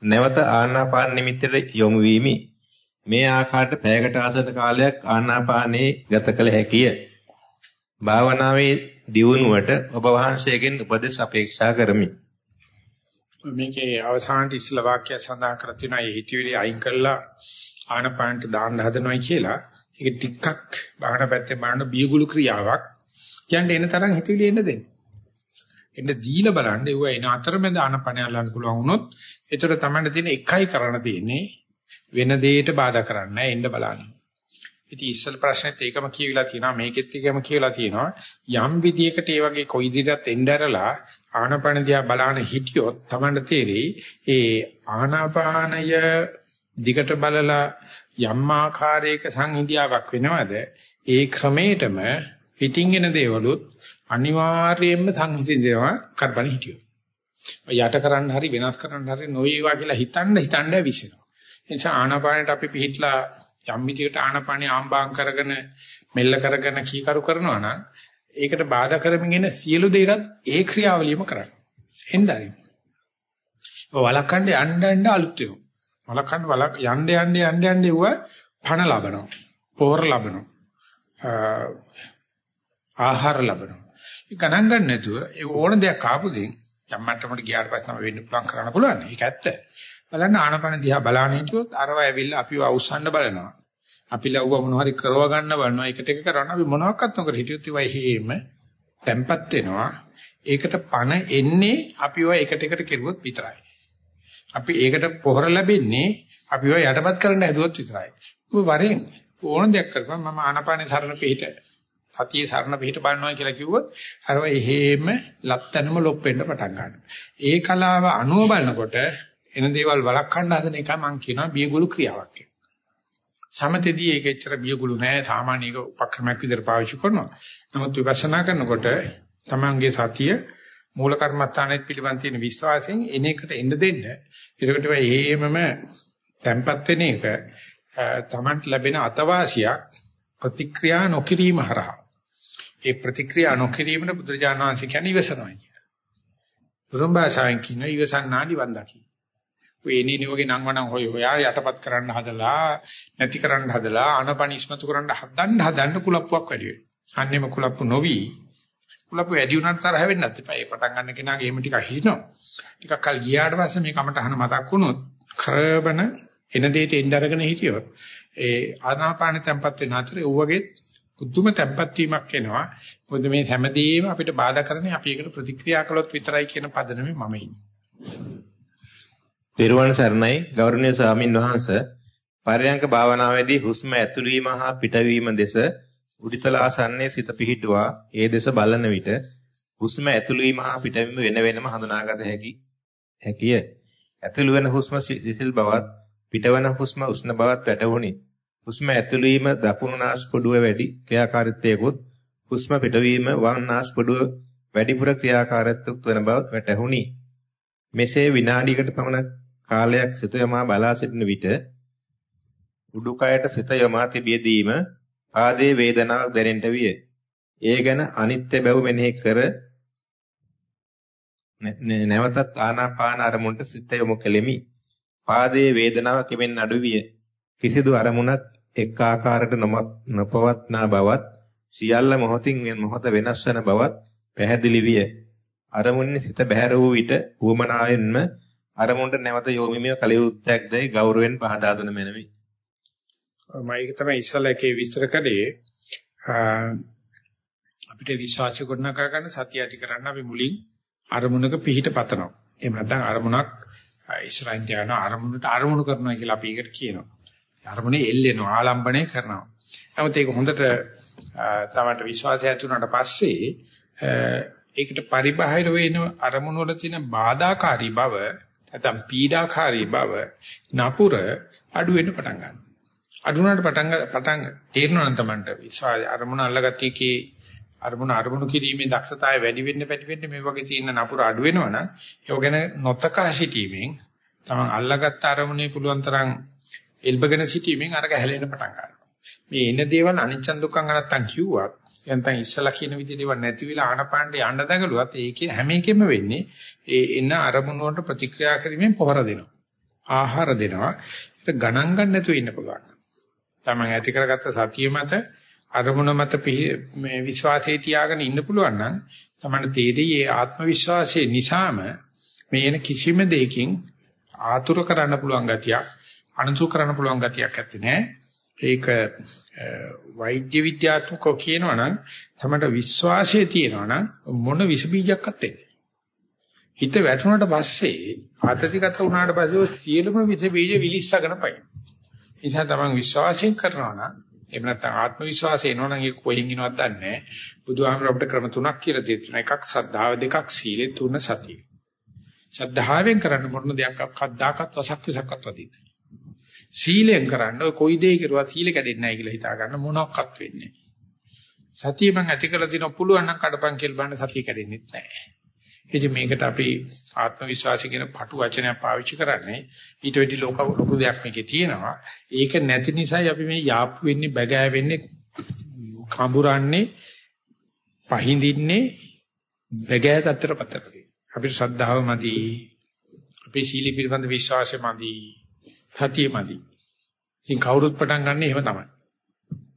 නැවත ආනාපාන නිමිත්තට යොමු වීමි. මේ ආකාරයට පැයකට ආසන්න කාලයක් ආනාපානයේ ගත කළ හැකිය. භාවනාවේ දියුණුවට ඔබ වහන්සේගෙන් උපදෙස් අපේක්ෂා කරමි. මේකේ අවසානයේ ඉස්ලා වාක්‍ය සඳහන් කර තියෙනවා ඒ හිතවිලි අයින් කළා ආනපානට දාන්න හදනවයි කියලා. ඒක ටිකක් බාහන පැත්තේ බලන බියගුළු ක්‍රියාවක්. කියන්නේ එන තරම් හිතවිලි එන්න දෙන්න. එන්න දීලා බලන්න ඒව එන අතරමැද ආනපන අල්ලන්න පුළුවන් වුණොත් ඒතර තමයි තියෙන එකයි කරන්න තියෙන්නේ වෙන දෙයකට බාධා කරන්නේ නැහැ එන්න බලන්න. ඉතින් ඉස්සල් ප්‍රශ්නෙත් ඒකම කියවිලා තියෙනවා මේකෙත් ඒකම කියවිලා තියෙනවා යම් විදියකට ඒ වගේ කොයි දිහටත් එnderලා ආනපන දිහා බලන හිටියොත් Tamanට තේරෙයි ඒ ආනාපානය දිගට බලලා යම් ආකාරයක සංහිඳියාවක් වෙනවද ඒ ක්‍රමේටම පිටින් එන දේවලුත් අනිවාර්යයෙන්ම සංහිඳිනවා කරබන හිටියොත්. යට කරන්න හරි වෙනස් කරන්න හරි නොවේවා කියලා හිතන්න හිතන්න විසිනවා. ඒ නිසා ආනාපානයට අපි පිළිట్లా යම් විදිහකට ආනාපානිය ආම්බාම් කරගෙන මෙල්ල කරගෙන කීකරු කරනවා නම් ඒකට බාධා කරමින් එන සියලු දේරත් ඒ ක්‍රියාවලියම කරන්න. එන්නයි. වලක්වන්න යන්න යන්න අලුත් වෙනවා. වලක්වන්න වලක් යන්න යන්න යන්න යන්න ඒව පණ ලබනවා. පෝර ලබනවා. ආහාර ලබනවා. ඒ ගණන් ගන්න නැතුව ඒ ඕන දෙයක් ආපුදින් යම් මට්ටමකට ගියාට පස්සේ තමයි වෙන්න පුළුවන් කරන්න පුළුවන්. ඒක ඇත්ත. බලන්න ආනපන දිහා බලන හිටියොත් අරව ඇවිල්ලා අපිව අවුස්සන්න බලනවා. අපි ලව්ව මොන හරි කරව ගන්න බලනවා. ඒකට එක කරන්න අපි මොනවාක්වත් නොකර හිටියොත් ඒවයි හේම තැම්පත් වෙනවා. ඒකට පණ එන්නේ අපිව එකට එකට කෙරුවොත් විතරයි. අපි ඒකට පොහොර ලැබෙන්නේ අපිව යටපත් කරන්න හැදුවොත් විතරයි. ඔබ වරෙන් ඕන දෙයක් කරපන් මම ආනපානේ සරණ පිහිට සතියේ සරණ පිහිට බලනවා කියලා කිව්වොත් අරව එහෙම ලත්තනම ලොප් වෙන්න පටන් ගන්නවා. ඒ කලාව අනුව බලනකොට එන දේවල් වළක්වන්න හදන එක මම කියනවා බියගුළු ක්‍රියාවක් කියලා. සමතේදී ඒක එච්චර බියගුළු නෑ සාමාන්‍ය එක උපක්‍රමයක් විදිහට පාවිච්චි කරනවා. නමුත් විපස්සනා කරනකොට තමන්ගේ සතිය මූල කර්මස්ථානයේ පිළිබඳ තියෙන විශ්වාසයෙන් එන එකට එන්න දෙන්න. ඒකට එහෙමම තැම්පත් වෙන එක තමන්ට ලැබෙන අතවාසියක් ප්‍රතික්‍රියා නොකිරීම හරහා. ඒ ප්‍රතික්‍රියා නොකිරීමට බුදුරජාණන් වහන්සේ කියන්නේ ඉවසනවා කියලා. බුදුන් භාෂාවෙන් කියන ඉවසන්නා නිවන් දකි. ඔය එනිනි වගේ නංවනම් හොය හොයා යටපත් කරන්න හදලා නැති කරන්න හදලා අනපනිස්මතු කරන්න හදන්න හදන්න කුලප්පුවක් වැඩි වෙනවා. අන්නේම කුලප්පු නොවි කුලප්පු වැඩි වුණාට තරහ වෙන්නත් එපා. ඒ පටන් ගන්න කෙනාගේ එහෙම ටිකක් හිටිනවා. ටිකක් කල් ගියාට පස්සේ මේ කමට අහන මතක් වුණොත් කරබන එන දෙයට එන්න අරගෙන හිටියොත් ඒ ආනාපාන tempat වෙන අතරේ ඌවගේ බුදුම tempat වීමක් එනවා. මොකද මේ හැමදේම අපිට බාධා කරන්නේ අපි ඒකට ප්‍රතික්‍රියා කළොත් විතරයි කියන පදනමේ මම ඉන්නේ. පෙරවන් සරණයි ගෞරවනීය ස්වාමින් වහන්සේ පරයන්ක භාවනාවේදී හුස්ම ඇතුළවීම හා පිටවීම දෙස උඩිතල ආසන්නයේ සිත පිහිටුවා ඒ දෙස බලන විට හුස්ම ඇතුළවීම හා පිටවීම වෙන වෙනම හඳුනාගත හැකි හැකිය. ඇතුළු වෙන හුස්ම සිසිල් බවත් පිටවන හුස්ම උෂ්ණ බවත් වැටහුණි. හුස්ම ඇතුළවීම දකුණු නාස්පුඩුව වැඩි ක්‍රියාකාරීත්වයකුත් හුස්ම පිටවීම වම් නාස්පුඩුව වැඩිපුර ක්‍රියාකාරීත්වයක් වන බව වැටහුණි. මෙසේ විනාඩියකට පමණ කාලයක් සිත යමා බලා සිටින විට උඩුකයට සිත යමා තිබියදීම ආදී වේදනාවක් දැනෙන්නට විය. ඒ ගැන අනිත්‍ය බව මෙනෙහි කර නැවතත් ආනාපාන අරමුණට සිත යොමු කෙලෙමි. පාදයේ වේදනාව කෙමෙන් අඩුවිය. කිසිදු අරමුණක් එක් ආකාරයකට නොපවත්නා බවත් සියල්ල මොහොතින් මොහොත වෙනස් වන බවත් පැහැදිලි විය. අරමුණේ සිත බැහැර වූ විට උවමනාවෙන්ම අරමුණට නැවත යොමුීමේ කලියුත්තක්දයි ගෞරවයෙන් පහදා දුන මැනවි. මම ඒක තමයි ඉස්සලකේ විස්තර කළේ අපිට විශ්වාස ගොඩනගා ගන්න සතිය ඇති කරන්න අපි මුලින් අරමුණක පිහිට පතනවා. එහෙම නැත්නම් අරමුණක් ඉස්සරහින් තියන අරමුණට අරමුණු කරනවා කියලා අපි ඒකට කියනවා. අරමුණේ එල්ලෙනවා ආලම්බණය කරනවා. නමුත් ඒක හොඳට තමන්ට විශ්වාසය ඇති වුණාට පස්සේ ඒකට පරිබාහිර වෙන අරමුණු වල තියෙන බාධාකාරී බව නැත්නම් පීඩාකාරී බව නපුර අඩු වෙන්න පටන් ගන්නවා. අඩුණාට පටන් පටන් තේරෙනවා නම් තමන්ට විශ්වාසය අරමුණ අල්ලගත්තේ කී අරමුණ අරමුණු කිරීමේ දක්ෂතාවය වැඩි වෙන්න වැඩි වෙන්න මේ වගේ තියෙන නපුර අඩු වෙනවනම් ඒක ගැන නොතකා සිටීමෙන් තමන් අල්ලගත්ත අරමුණේ පුළුවන් තරම් එල්බගෙන සිටීමෙන් අරක හැලෙන්න පටන් ගන්නවා. මේ එන දේවල් අනිච්ච දුක්ඛං අනත්තං කිව්වත් නැත්නම් ඉස්සලා කියන විදිහට ඒවා නැති වෙලා ආනපානට යන්න දඟලුවත් ඒකේ හැම එකෙම වෙන්නේ ඒ එන අරමුණ වලට ප්‍රතික්‍රියා කිරීමෙන් පොහොර දෙනවා. ආහාර දෙනවා. ඒක ගණන් ගන්න නැතුව ඉන්න පුළුවන්. තමන් ඇති කරගත්ත සතිය මත අරමුණ මත මේ විශ්වාසයේ තියාගෙන ඉන්න පුළුවන් නම් තමන්න තේරෙයි ඒ ආත්ම විශ්වාසයේ නිසාම මේ එන කිසිම දෙයකින් ආතුර කරන්න පුළුවන් ගතියක් අනුසු කරන්න පුළුවන් ගතියක් ඇත්තේ නෑ. ඒක වෛද්‍ය විද්‍යාත්මකව කියනවා නම් තමයි විශ්වාසය තියෙනවා නම් මොන විස බීජයක්වත් එන්නේ. හිත වැටුණාට පස්සේ ආතතිගත වුණාට පස්සේ සියලුම විස බීජ විලිස්සගෙන පයින්. නිසා තමන් විශ්වාසයෙන් කරනවා නම් එහෙම නැත්නම් ආත්ම විශ්වාසය එනවනම් ඒක කොහෙන් එනවද දන්නේ නැහැ. බුදුහාමර අපිට ක්‍රම තුනක් කියලා දෙන්න. එකක් සද්ධාව දෙකක් සීලෙ තුන සතිය. සද්ධාවෙන් කරන්න මොන දෙයක් අක්කක්දාකත් වසක් විසක්වත් වදින්නේ. සීලෙන් කරන්න ඔය කොයි දෙයක් කරුවා සීල කැඩෙන්නේ නැහැ කියලා හිතා ගන්න මොනක්වත් වෙන්නේ නැහැ. සතිය මං ඇති කරලා තිනව පුළුවන් නම් කඩපන් කියලා බලන්න සතිය කැඩෙන්නේ නැහැ. ඉතින් මේකට අපි ආත්ම විශ්වාසය කියන පටු වචනයක් පාවිච්චි කරන්නේ ඊට වෙඩි ලෝක ලොකු දෙයක් මේකේ තියෙනවා. ඒක නැති නිසායි අපි මේ යාප්පු වෙන්නේ බගෑ වෙන්නේ කඹරන්නේ පහඳින්නේ බගෑ තත්ත්වයටපත් කරලා අපිට ශ්‍රද්ධාව මදි. අපේ සීල පිළිබඳ විශ්වාසය මදි. සතිය මදි. ඉතින් කවුරුත් පටන් ගන්න එහෙම තමයි.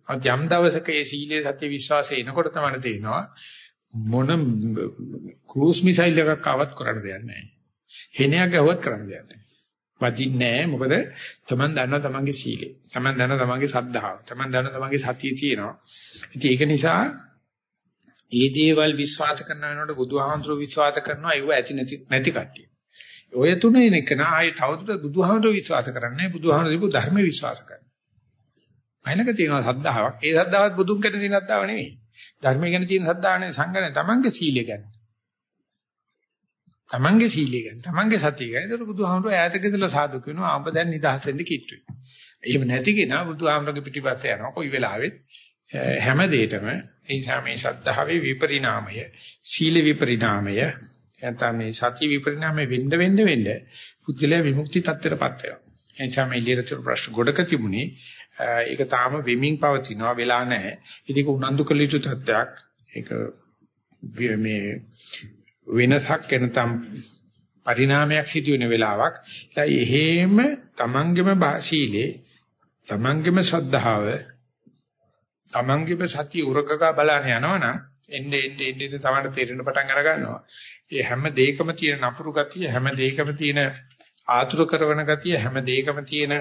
අත් යම් දවසක මේ සීලේ සතිය විශ්වාසය එනකොට තමයි තේරෙනවා මොන ක්‍රූස් මිසයිල් එකක් ආවත් කරන්න දෙයක් නැහැ. හෙනයක් ගහුවත් කරන්න දෙයක් නැහැ. වදින්නේ නැහැ මොකද තමන් දන්නවා තමන්ගේ සීලය. තමන් දන්නවා තමන්ගේ සද්ධාව. තමන් දන්නවා තමන්ගේ සතිය තියෙනවා. ඉතින් ඒක නිසා ඒ දේවල් විශ්වාස කරන වෙනකොට බුදුහාමුදුරුවෝ විශ්වාස කරනවා ඒව ඇති නැති නැති කට්ටිය. ඔය තුනේ එක නායි තවදුරටත් බුදුහාමුදුරුවෝ විශ්වාස කරන්නේ බුදුහාමුදුරුවෝ ධර්ම විශ්වාස කරනවා. අයිලක තියෙනවා සද්ධාාවක්. ඒ සද්ධාවත් බුදුන් ගැන තියෙන සද්ධාව නෙවෙයි. ධර්මය ගැන තියෙන සද්ධාව නෙවෙයි සංගණය තමන්ගේ සීලය ගැන. තමන්ගේ සීලය ගැන තමන්ගේ සතිය ගැන. ඒක බුදුහාමුදුරුවෝ ඈතක ඉඳලා සාදු කියනවා ආඹ දැන් නිදහස් වෙන්න කිට්ටුයි. එහෙම නැති කෙනා බුදුහාමුදුරුවෝගේ පිටිපස්සේ යනවා කොයි වෙලාවෙත් හැම දෙයකම එනිසා මේ ශ්‍රද්ධාවේ විපරිණාමය සීල විපරිණාමය නැත්නම් මේ සති විපරිණාමය වෙන්න වෙන්න වෙන්න පුද්ගලයා විමුක්ති තත්ත්වයටපත් වෙනවා එනිසා මේ ලියරචර ප්‍රශ්න ගොඩක තිබුණේ ඒක තාම වෙමින් පවතිනවා වෙලා නැහැ. ඉතින් උනන්දු කළ යුතු තත්ත්වයක්. ඒක මේ වෙනසක් එනතම් පරිණාමයක් සිදු වෙන වෙලාවක්. ඒ එහෙම තමන්ගේම සීලේ තමන්ගේම ශ්‍රද්ධාව තමන්ගේම සතිය උරකක බලන්න යනවනම් එන්නේ එන්නේ එන්නේ තමයි තේරෙන පටන් අර ගන්නවා. ඒ හැම දෙයකම තියෙන නපුරු ගතිය, හැම දෙයකම තියෙන ආතුර කරන ගතිය, හැම දෙයකම තියෙන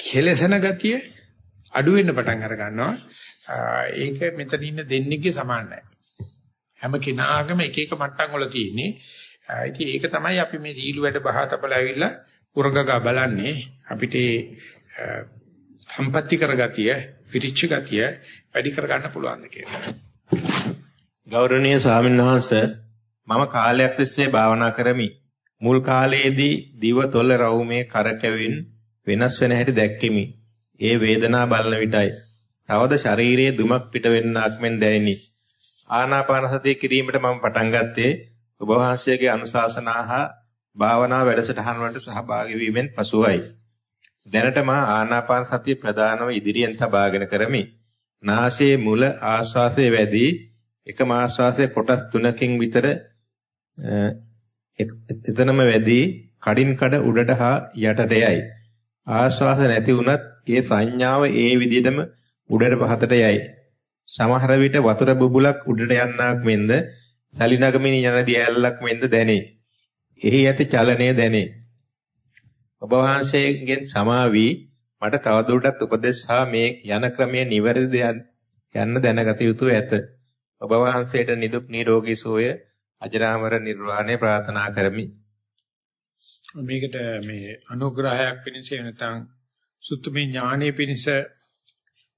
කෙලසන ගතිය අඩු වෙන්න පටන් අර ගන්නවා. ඒක මෙතන ඉන්න දෙන්නෙක්ගේ සමාන නැහැ. හැම කෙනාගම එක එක මට්ටම් වල තියෙන්නේ. ඉතින් ඒක තමයි අපි මේ සීළු වැඩ බහා තබලා ඇවිල්ලා උරගගා බලන්නේ. අපිට සම්පත්‍ති කරගතිය පිටිච්ච ගතිය වැඩි කරගන්න පුළුවන් කියලා. ගෞරවනීය ස්වාමින්වහන්ස මම කාලයක් තිස්සේ භාවනා කරමි. මුල් කාලයේදී දිව තොල රවුමේ කරකැවින් වෙනස් වෙන හැටි දැක්කෙමි. ඒ වේදනා බලන විටයි. තවද ශරීරයේ දුමක් පිට වෙන්නක් මෙන් දැනිනි. ආනාපාන සතිය කිරීමට මම පටන් ගත්තේ ඔබ වහන්සේගේ අනුශාසනා හා භාවනා වැඩසටහන් වලට සහභාගී වීමෙන් පසුවයි. දැනට මා ආනාපාන සතිය ප්‍රධානව ඉදිරියෙන් තබාගෙන කරමි. නාසයේ මුල ආශ්වාසයේ වැඩි එකම ආශ්වාසයේ කොටස් තුනකින් විතර එතනම වැඩි කඩින් කඩ උඩට හා යටට යයි. ආශ්වාස නැති වුණත් ඒ සංඥාව ඒ විදිහටම උඩට පහතට යයි. සමහර විට වතුර බුබුලක් උඩට යන්නක් මෙන්ද සලිනගමින් යන දියැලක් මෙන්ද දැනේ. එහි ඇති චලනය දැනේ. ඔබ වහන්සේගෙන් සමාවි මට තවදුරටත් උපදෙස් හා මේ යන ක්‍රමය නිවැරදිද යන්න දැනගත යුතුය ඇත. ඔබ වහන්සේට නිදුක් නිරෝගී සුවය අජරාමර නිර්වාණය ප්‍රාර්ථනා කරමි. මේකට මේ අනුග්‍රහයක් පිණිස නැත්නම් සුත්තමේ ඥානයේ පිණිස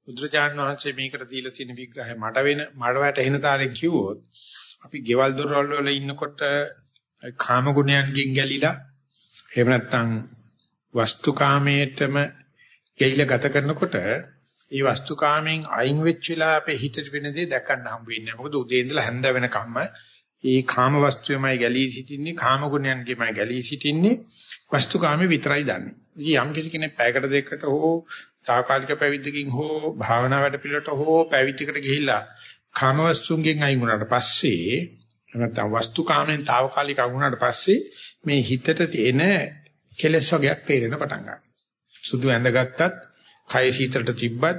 බුදුරජාණන් වහන්සේ මේකට දීලා තියෙන විග්‍රහය මට වෙන මට වැටෙන තාලෙන් කිව්වොත් අපි ගෙවල් දොරවල් වල ඉන්නකොට කාම ගුණයන්ගෙන් ගැලිලා එහෙම නැත්නම් වස්තුකාමයේටම ගෙයිලා ගත කරනකොට ඒ වස්තුකාමයෙන් අයින් වෙච්ච වෙලා අපේ හිතට වෙන දේ දැකන්න හම්බ වෙන්නේ. මොකද උදේ ඉඳලා හැන්ද වෙනකම්ම ඒ කාම වස්තුවේමයි ගැලී සිටින්නේ, කාම ගුණයන්ගෙමයි ගැලී සිටින්නේ, වස්තුකාමේ විතරයි දන්නේ. ඉතින් යම් කිසි කෙනෙක් පැයකට දෙකකට හෝ తాවකාලික පැවිද්දකින් හෝ භාවනා වැඩ පිළිවෙලට හෝ පැවිද්දකට ගිහිල්ලා කාමවස්තුන්ගෙන් අයින් වුණාට පස්සේ නැත්නම් වස්තු කාමෙන් తాවකාලික වුණාට පස්සේ මේ හිතට තියෙන කෙලෙස් වර්ගයක් තේරෙන පටන් ගන්නවා. සුදු ඇඳගත්තත්, කය සීතලට තිබ්බත්,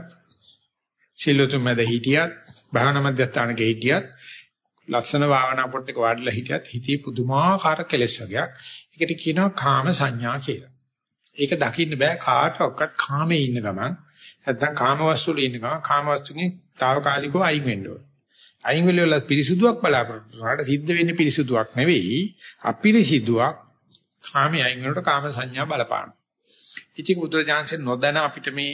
සිල්ලුතු මැද හිටියත්, භාවනා මධ්‍යස්ථානක හිටියත්, ලක්ෂණ භාවනා පොත් එක වාඩිලා හිටියත් හිතේ පුදුමාකාර කෙලෙස් වර්ගයක්. ඒකට කියනවා කාම සංඥා කියලා. ඒක දකින්න බෑ කාටවත් කාමේ ඉන්න ගමන් නැත්නම් කාම වස්තු වල ඉන්න ගමන් කාම වස්තුන්ගෙන් తాවකාලිකව අයින් වෙන්න ඕන. අයින් වෙලවල පිරිසුදුවක් බලාපොරොත්තු වුණාට සිද්ධ වෙන්නේ පිරිසුදුවක් නෙවෙයි අපිරිසිදුවක් කාමයේ අයින් වෙනකොට කාම සංඥා බලපාන. ඉතින් බුදුරජාන්සේ නොදැන අපිට මේ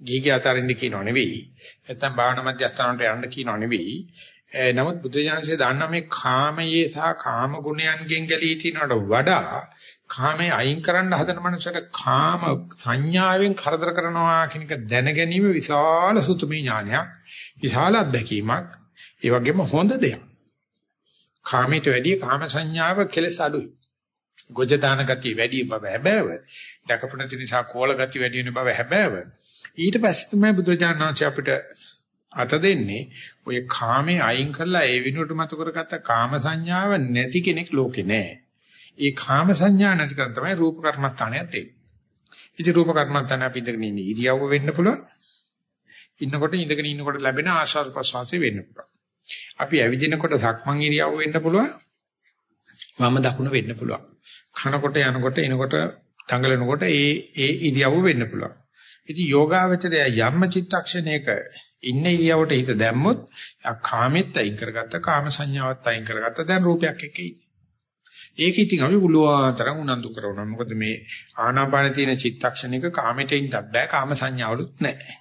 ගිහිගේ අතරින්ද කියනව නෙවෙයි. නැත්නම් භාවනා මධ්‍යස්ථානට යන්න කියනව නෙවෙයි. නමුත් බුදුරජාන්සේ දන්නා මේ කාමයේ සහ කාම ගුණයන්ගෙන් ගැලී තිනවට වඩා කාමයේ අයින් කරන්න හදන මනුස්සයට කාම සංඥාවෙන් කරදර කරනවා කියන එක දැන ගැනීම විශාල සුතුමි ඥානයක් විශාල අත්දැකීමක්. ඒ වගේම හොඳ දෙයක්. කාමයට වැඩිය කාම සංඥාව කෙලස් අඩුයි. ගොජ දාන ගතිය වැඩි බව හැබෑව. දකපණ නිසා කෝල ගතිය වැඩි වෙන බව හැබෑව. ඊට පස්සේ තමයි බුදුරජාණන් වහන්සේ අපිට අත දෙන්නේ ඔය කාමයේ අයින් කරලා ඒ විනුවට මතු කරගත්ත කාම සංඥාව නැති කෙනෙක් ලෝකේ නැහැ ඒ කාම සංඥා නැති කරන් තමයි රූප කර්මස්ථානයක් තියෙන්නේ. ඉතින් රූප කර්මස්ථාන අපි ඉඳගෙන ඉන්න ඉරියව්ව වෙන්න පුළුවන්. ඉන්නකොට ඉඳගෙන ඉන්නකොට ලැබෙන ආශාස ප්‍රසවාසය වෙන්න පුළුවන්. අපි ඇවිදිනකොට සක්මන් ඉරියව්ව වෙන්න පුළුවන්. වම දකුණ වෙන්න පුළුවන්. කනකොට යනකොට එනකොට දඟලනකොට ඒ ඒ ඉරියව්ව වෙන්න පුළුවන්. ඉතින් යෝගාවචරය යම්ම චිත්තක්ෂණයක ඉන්න ඉරියව්වට හිත දැම්මොත් කාමෙත් අයින් කරගත්ත කාම සංඥාවත් අයින් කරගත්ත දැන් රූපයක් එක්ක ඉන්නේ. ඒක ඉතින් අපි පුළුවන් තරම් උනන්දු කරනවා. මොකද මේ ආනාපාන තියෙන චිත්තක්ෂණික කාමෙටින්වත් බෑ කාම සංඥාවලුත් නැහැ.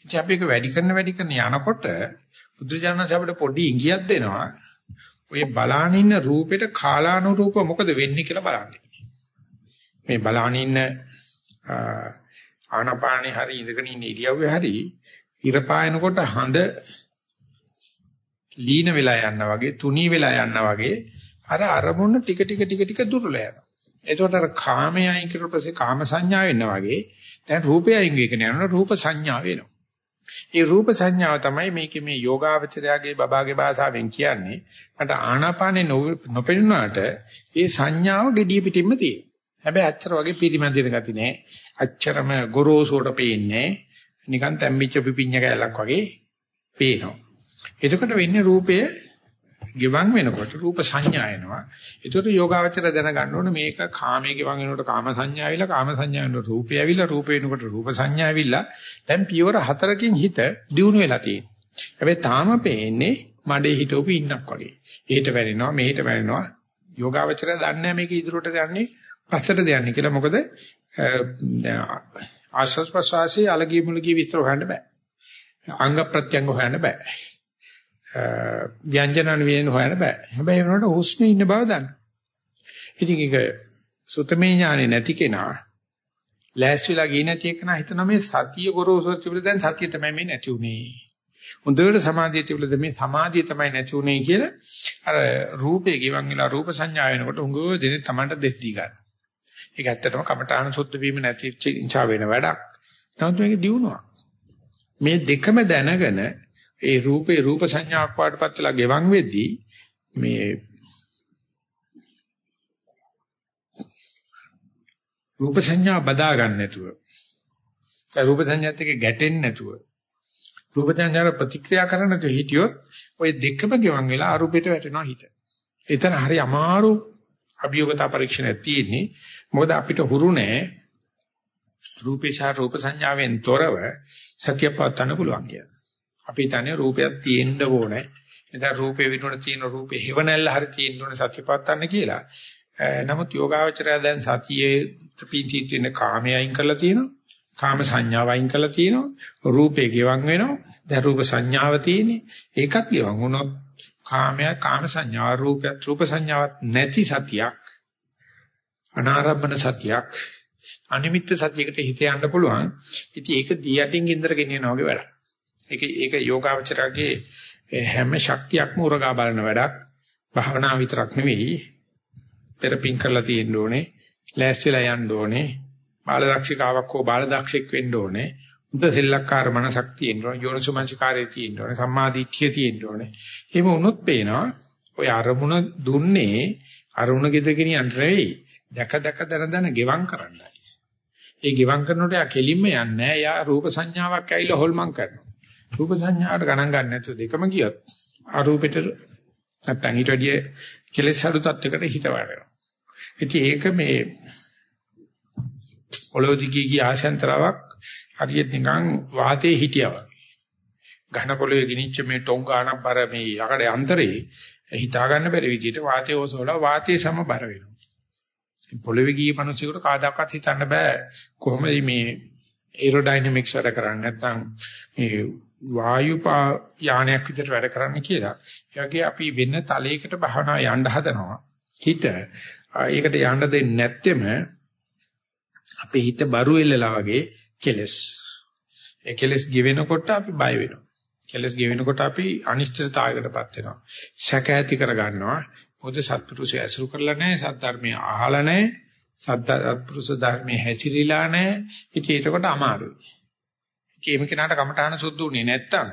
ඉතින් අපි ඒක වැඩි කරන වැඩි කරන යනකොට බුදුජානක අපිට පොඩි ඉඟියක් දෙනවා. ඔය බලාන ඉන්න රූපෙට කාලානුරූප මොකද වෙන්නේ කියලා බලන්න. මේ බලාන ඉන්න ආනාපානේ හරි ඉඳගෙන ඉන්න ඉරියව්වේ හරි ඉර පායනකොට හඳ ලීන වෙලා යනවා වගේ තුනී වෙලා යනවා වගේ අර අරමුණ ටික ටික ටික ටික දුර්වල යනවා. එතකොට අර කාමයේ අයින් කරලා පස්සේ කාම සංඥා වෙනවා වගේ දැන් රූපය අයින් වෙගෙන යනකොට රූප සංඥා වෙනවා. ඒ රූප සංඥාව තමයි මේකේ මේ යෝගාවචරයාගේ බබාගේ භාෂාවෙන් කියන්නේ. මට ආනාපානේ නොපෙනුනාට ඒ සංඥාව gediya පිටින්ම තියෙනවා. හැබැයි අච්චර වගේ පිරිමැදින ගති නෑ. අච්චරම ගොරෝසුවට පේන්නේ නිකන් තැම්බිච්ච පිපිඤ්ඤ කැලක් වගේ පේනවා. එතකොට වෙන්නේ රූපයේ ගෙවන් වෙනකොට රූප සංඥා එනවා. ඒකට යෝගාවචර දැනගන්න ඕනේ මේක කාමයේ ගෙවන් වෙනකොට කාම සංඥා ඇවිල්ලා කාම සංඥා වෙනකොට රූපය ඇවිල්ලා රූප වෙනකොට රූප සංඥා ඇවිල්ලා දැන් පියවර හතරකින් හිත දියුණු වෙලා තියෙනවා. හැබැයි තාම පේන්නේ මඩේ හිටවපු ඉන්නක් වගේ. එහෙට වැරෙනවා මෙහෙට වැරෙනවා. යෝගාවචරය දන්නේ මේක ඉදිරියට යන්නේ පස්සට යන්නේ කියලා. මොකද ආශ්වාස ප්‍රශ්වාසයේ අලගිය මුලගිය විස්තර හොයන්න බෑ. අංග ප්‍රත්‍යංග හොයන්න බෑ. ව්‍යංජනන වේන හොයන්න බෑ. හැබැයි වෙනකොට හුස්මේ ඉන්න බව දන්න. ඉතින් ඒක සුතමේ ඥානෙ නැති කෙනා ලෑස්තිලා ගියේ නැති කෙනා හිතන මේ සතිය ගොරෝසු තිබුණ දැන් සතිය තමයි මේ නැති උනේ. හොඳට සමාධිය තිබුණද මේ සමාධිය තමයි නැති උනේ කියලා අර රූපේ ගිවන් වෙලා රූප සංඥා වෙනකොට උංගෝ දෙනේ Tamanට දෙස් දී ගන්න. ඒක ඇත්තටම කමඨාන සුද්ධ වීම නැති ඉච්ඡා වෙන වැඩක්. නමුත් මේක දියුණුවක්. මේ දෙකම දැනගෙන ඒ රූපේ රූප සංඥාවක් වඩපත් වෙලා ගෙවන් වෙද්දී මේ රූප සංඥා බදා ගන්න නැතුව ඒ රූප සංඥාත් එක්ක ගැටෙන්නේ නැතුව රූප සංඥාට ප්‍රතික්‍රියා කරන්න නැතුව හිටියොත් ওই දෙකම ගෙවන් වෙලා අරූපයට වැටෙනවා හිත. එතන හරි අමාරු අභියෝගතා පරීක්ෂණයක් තියෙන්නේ. මොකද අපිට හුරු නැහැ රූපේ සහ රූප සංඥාවෙන් තොරව සත්‍ය පවත්වන්න පුළුවන් කියලා. අපි හිතන්නේ රූපයක් තියෙන්න ඕනේ. එතන රූපේ විනුන තියෙන රූපේ හේවණල්ල හරි තියෙන්න ඕනේ සත්‍යපත්තන්න කියලා. නමුත් යෝගාවචරය දැන් සතියේ පිංචි තියෙන කාමයේ අයින් කරලා තියෙනවා. කාම සංඥාව අයින් කරලා තියෙනවා. රූපේ ගෙවන් වෙනවා. දැන් රූප සංඥාව තියෙන්නේ. ඒකත් ගෙවන් වුණොත් කාමය කාම සංඥා රූපය රූප සංඥාවක් නැති සතියක් අනාරම්භන සතියක් අනිමිත්ත සතියකට හිත යන්න පුළුවන්. ඉතින් ඒක දී යටින් ගින්දර ගෙනියනවා වගේ වැඩක්. ඒක ඒක යෝගාවචරගේ හැම ශක්තියක්ම උරගා බලන වැඩක්. භාවනා විතරක් නෙවෙයි. පෙරපින් කරලා තියෙන්න ඕනේ. ලෑස්තිලා යන්න ඕනේ. බාලදක්ෂිකාවක් හෝ බාලදක්ෂෙක් වෙන්න ඕනේ. උද සෙල්ලක්කාර මනසක් තියෙන්න ඕනේ යෝනිසුමංසකාරයේ තියෙන්න ඕනේ සම්මාදිට්ඨිය තියෙන්න ඕනේ එහෙම වුණොත් පේනවා ඔය අරමුණ දුන්නේ අරමුණ ගෙදගෙන යන්න නෙවෙයි දැක දැක දන දන ගෙවම් කරන්නයි ඒ ගෙවම් කරනකොට යා කෙලින්ම යන්නේ නැහැ යා රූප සංඥාවක් ඇවිල්ලා හොල්මන් කරනවා රූප සංඥාවට ගණන් ගන්න නැතුව දෙකම ගියොත් අරූපෙට නැත්තම් ඊට වැඩිය කෙලෙස් අඩු තත්යකට හිත වඩනවා ඉතින් ඒක මේ ඔලෝදිකී කී ආශයන්තරාවක් හරියට නිකන් වාතයේ හිටියා වගේ. ඝන පොළොවේ ගිනිච්ච මේ ටොංගානක් බර මේ යකඩ යන්ත්‍රේ හිතා ගන්න බැරි විදිහට වාතයේ ඔසවලා වාතයේ සමබර වෙනවා. පොළොවේ ගියේ මිනිසෙකුට කාදාකත් හිතන්න බෑ කොහොමද මේ ඒරෝඩයිනමික්ස් වැඩ කරන්නේ නැත්නම් මේ වායු යානයක් විදිහට වැඩ කරන්නේ කියලා. ඒ වගේ අපි වෙන තලයකට භවනා යන්න හදනවා. හිත ඒකට යන්න දෙන්නේ නැත්තෙම අපේ හිත බරු එල්ලලා වගේ කෙලස්. ඒ කෙලස් ගෙවෙනකොට අපි බය වෙනවා. කෙලස් ගෙවෙනකොට අපි අනිශ්චිතතාවයකටපත් වෙනවා. සැක ඇති කර ගන්නවා. මොකද සත්පුරුෂය ඇසුරු කරලා නැහැ, සද්ධර්මයේ අහලා නැහැ, සත්පුරුෂ ධර්මයේ හැසිරීලා නැහැ. ඉතින් ඒකට අමාරුයි. ඉතින් මේ කෙනාට කමඨාන සුද්ධු උනේ නැත්තම්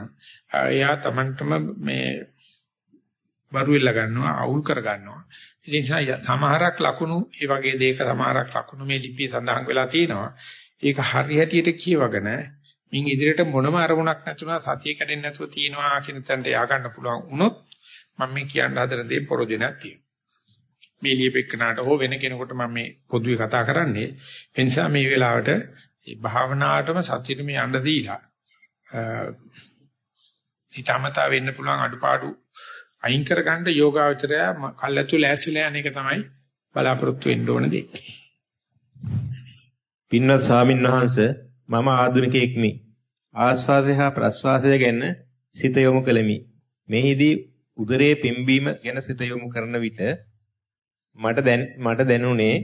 එයා Tamanටම මේ බරු වෙලා ගන්නවා, අවුල් කර ගන්නවා. ඒ නිසා සමහරක් ලකුණු ඒ වගේ දෙයක සමහරක් ලකුණු මේ ලිපියේ සඳහන් වෙලා තියෙනවා. ඒක හරි හැටියට කියවගෙන මින් ඉදිරියට මොනම අරමුණක් නැතුණා සතිය කැඩෙන්නේ නැතුව තියෙනවා කියන තැනට යා ගන්න පුළුවන් වුණොත් මම මේ කියන්න හදන දේ ප්‍රොජෙනක් තියෙනවා. මේ ලියපෙන්නාට හෝ වෙන කෙනෙකුට මම මේ පොදුවේ කතා කරන්නේ ඒ නිසා මේ වෙලාවට මේ භාවනාවටම සතියෙ මේ යන්න දීලා ඊටමතා වෙන්න පුළුවන් අඩුපාඩු අයින් කරගන්න යෝගාවචරය කල්ැතු ලෑස්තිලා යන එක තමයි බලාපොරොත්තු වෙන්න ඕන දේ. පින්වත් ස්වාමින් වහන්සේ මම ආධුනිකයෙක්මි. ආස්වාදය හා ප්‍රස්වාසය ගැන සිත යොමු කළෙමි. මෙහිදී උදරයේ පිම්බීම ගැන සිත යොමු කරන විට මට දැන් මට දැනුනේ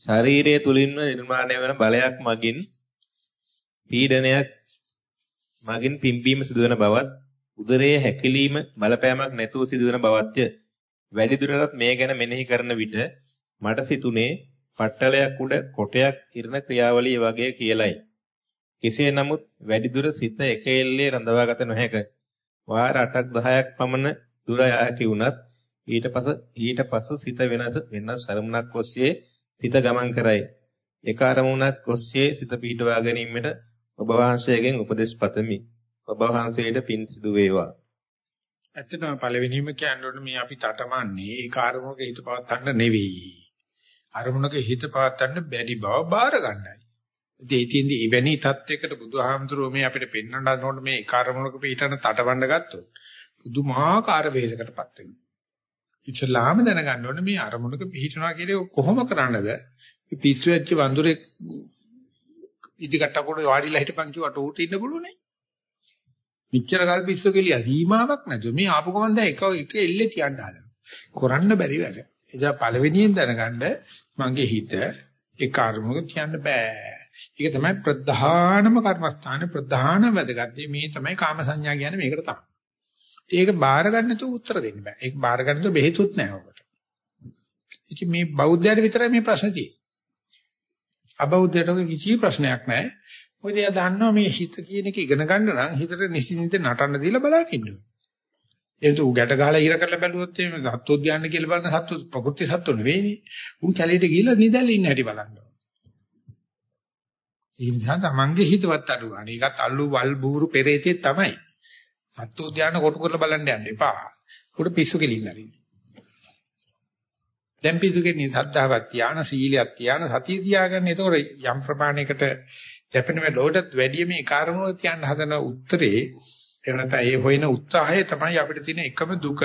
ශරීරයේ තුලින්ම නිර්මාණය වන බලයක් මගින් පීඩනයක් මගින් පිම්බීම සිදුවන බවත් උදරයේ හැකිලීම බලපෑමක් නැතුව සිදුවන බවත්ය. වැඩි දුරටත් මේ ගැන මෙනෙහි කරන විට මට සිතුනේ පට්ටලයක් උඩ කොටයක් ඉරන ක්‍රියාවලිය වගේ කියලයි. කෙසේ නමුත් වැඩි දුර සිත එක එල්ලේ රඳවාගත නොහැක. වාර 8ක් 10ක් පමණ දුර යටි වුණත් ඊට පස ඊට පසු සිත වෙනස වෙනස් අරමුණක් ඔස්සේ සිත ගමන් කරයි. එක අරමුණක් ඔස්සේ සිත පිටවා ගැනීමට ඔබ වහන්සේගෙන් උපදෙස් පතමි. ඔබ වහන්සේට පින් සිදු වේවා. ඇත්තටම පළවෙනිම කියන්න මේ අපි තටමන්නේ ඒ කාර්මෝක හිත පවත්තන්න නෙවෙයි. අරමුණක හිත පවත්තන්න බැරි බව බාර ගන්නයි. ඉතින් ඒතින්දි එවැනි තත්යකට බුදුහාමුදුරුවෝ මේ අපිට පෙන්වන්න හදනකොට මේ ඒ කාර්මෝක පිටන තටවන්න ගත්තොත් පුදුමාකාර වෙහෙසකටපත් වෙනවා. ඉස්ලාම දැනගන්න ඕනේ මේ අරමුණක පිහිටනවා කියන්නේ කොහොම කරන්නද? පිස්සු ඇච්ච වඳුරේ ඉදිකට්ටකොට වාඩිලා හිටපන් කිව්වට ඌට ඉන්න පුළුවනේ. මෙච්චර කල් පිස්සු කෙලියා සීමාවක් නැතුව මේ ආපු ගමන් දැන් එක එක එල්ලේ තියන්න හදනවා. කරන්න බැරි වැඩ. එසා පළවෙනියෙන් දැනගන්න මගේ හිත ඒ කර්මක තියන්න බෑ. ඒක තමයි ප්‍රධානම කර්මස්ථානේ ප්‍රධාන වැදගත්. මේ තමයි කාම සංඥා කියන්නේ මේකට තමයි. ඒක බාර ගන්න තු උත්තර දෙන්න බෑ. ඒක බාර ගන්න තු බෙහෙතුත් නැහැ ඔකට. ඉතින් මේ බෞද්ධයන්ට විතරයි මේ ප්‍රශ්නේ තියෙන්නේ. අබෞද්ධයට කිසි ප්‍රශ්නයක් නැහැ. මොකද එයා දන්නවා මේ හිත කියන එක ඉගෙන ගන්න නම් හිතට නිසින්ින්ද නටන්න දීලා බලන්න ඉන්න ඕනේ. ඒක උ ගැට ගහලා ඉර කරලා බැලුවොත් එimhe සත්වෝද්‍යාන කියලා බලන සත්ව ප්‍රകൃති සත්ව නෙවෙයිනේ. උන් කැලේට ගිහිල්ලා නිදැල්ල ඉන්න හැටි බලන්න. ඒ නිසා තමන්ගේ හිතවත් අඩු ගන්න. ඒකත් අල්ලු වල් බూరు පෙරේතේ තමයි. සත්වෝද්‍යාන කොට කරලා බලන්න යන්න එපා. උඩ පිස්සු කෙලින්න හරි. දැන් පිස්සු කෙලින්න සද්ධාවක් තියාන සීලයක් තියාන සතිය තියාගන්න. ඒතකොට යම් ප්‍රමාණයකට දැපෙන වෙලොටත් වැඩි මේ කාරණුව තියන්න හදන උත්තරේ එහෙම නැත්නම් ඒ හොයන උත්සාහය තමයි අපිට තියෙන එකම දුක.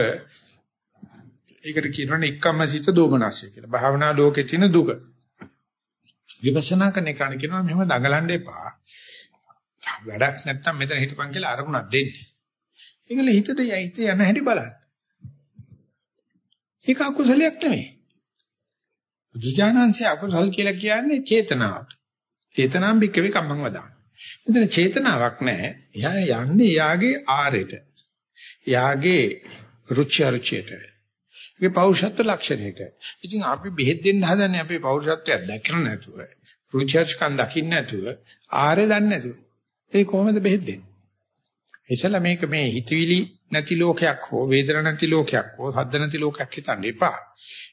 ඒකට කියනවනේ එක්කම සිත දෝමනස්ය කියලා. භාවනා ලෝකේ තියෙන දුක. විපස්සනා කරන එක කියනවා මෙහෙම දඟලන්න එපා. වැඩක් නැත්නම් මෙතන හිටපන් කියලා අරමුණක් දෙන්නේ. ඒකල හිතට හිත යන හැටි බලන්න. ඒක අකුසලයක් නෙමෙයි. බුදුජානන්සේ අකුසල් කියලා කියන්නේ චේතනාවක්. චේතනාම් බික්කවේ කම්මං වදාන. මෙතන චේතනාවක් නැහැ. එයා යන්නේ යාගේ ආරෙට. යාගේ රුචි අරුචියට. ඒ පෞරුෂත්ව ලක්ෂණයට. ඉතින් අපි බෙහෙත් දෙන්න හදන්නේ අපේ පෞරුෂත්වය දැකලා නැතුව. රුචි අරුචිකන් දකින්න නැතුව ආරේ දන්නේ නැතුව. ඒ කොහොමද බෙහෙත් දෙන්නේ? එසලා මේක මේ හිතවිලි නැති ලෝකයක් හෝ වේදනා නැති ලෝකයක් හෝ සද්ද නැති ලෝකයක් හිතන්න එපා.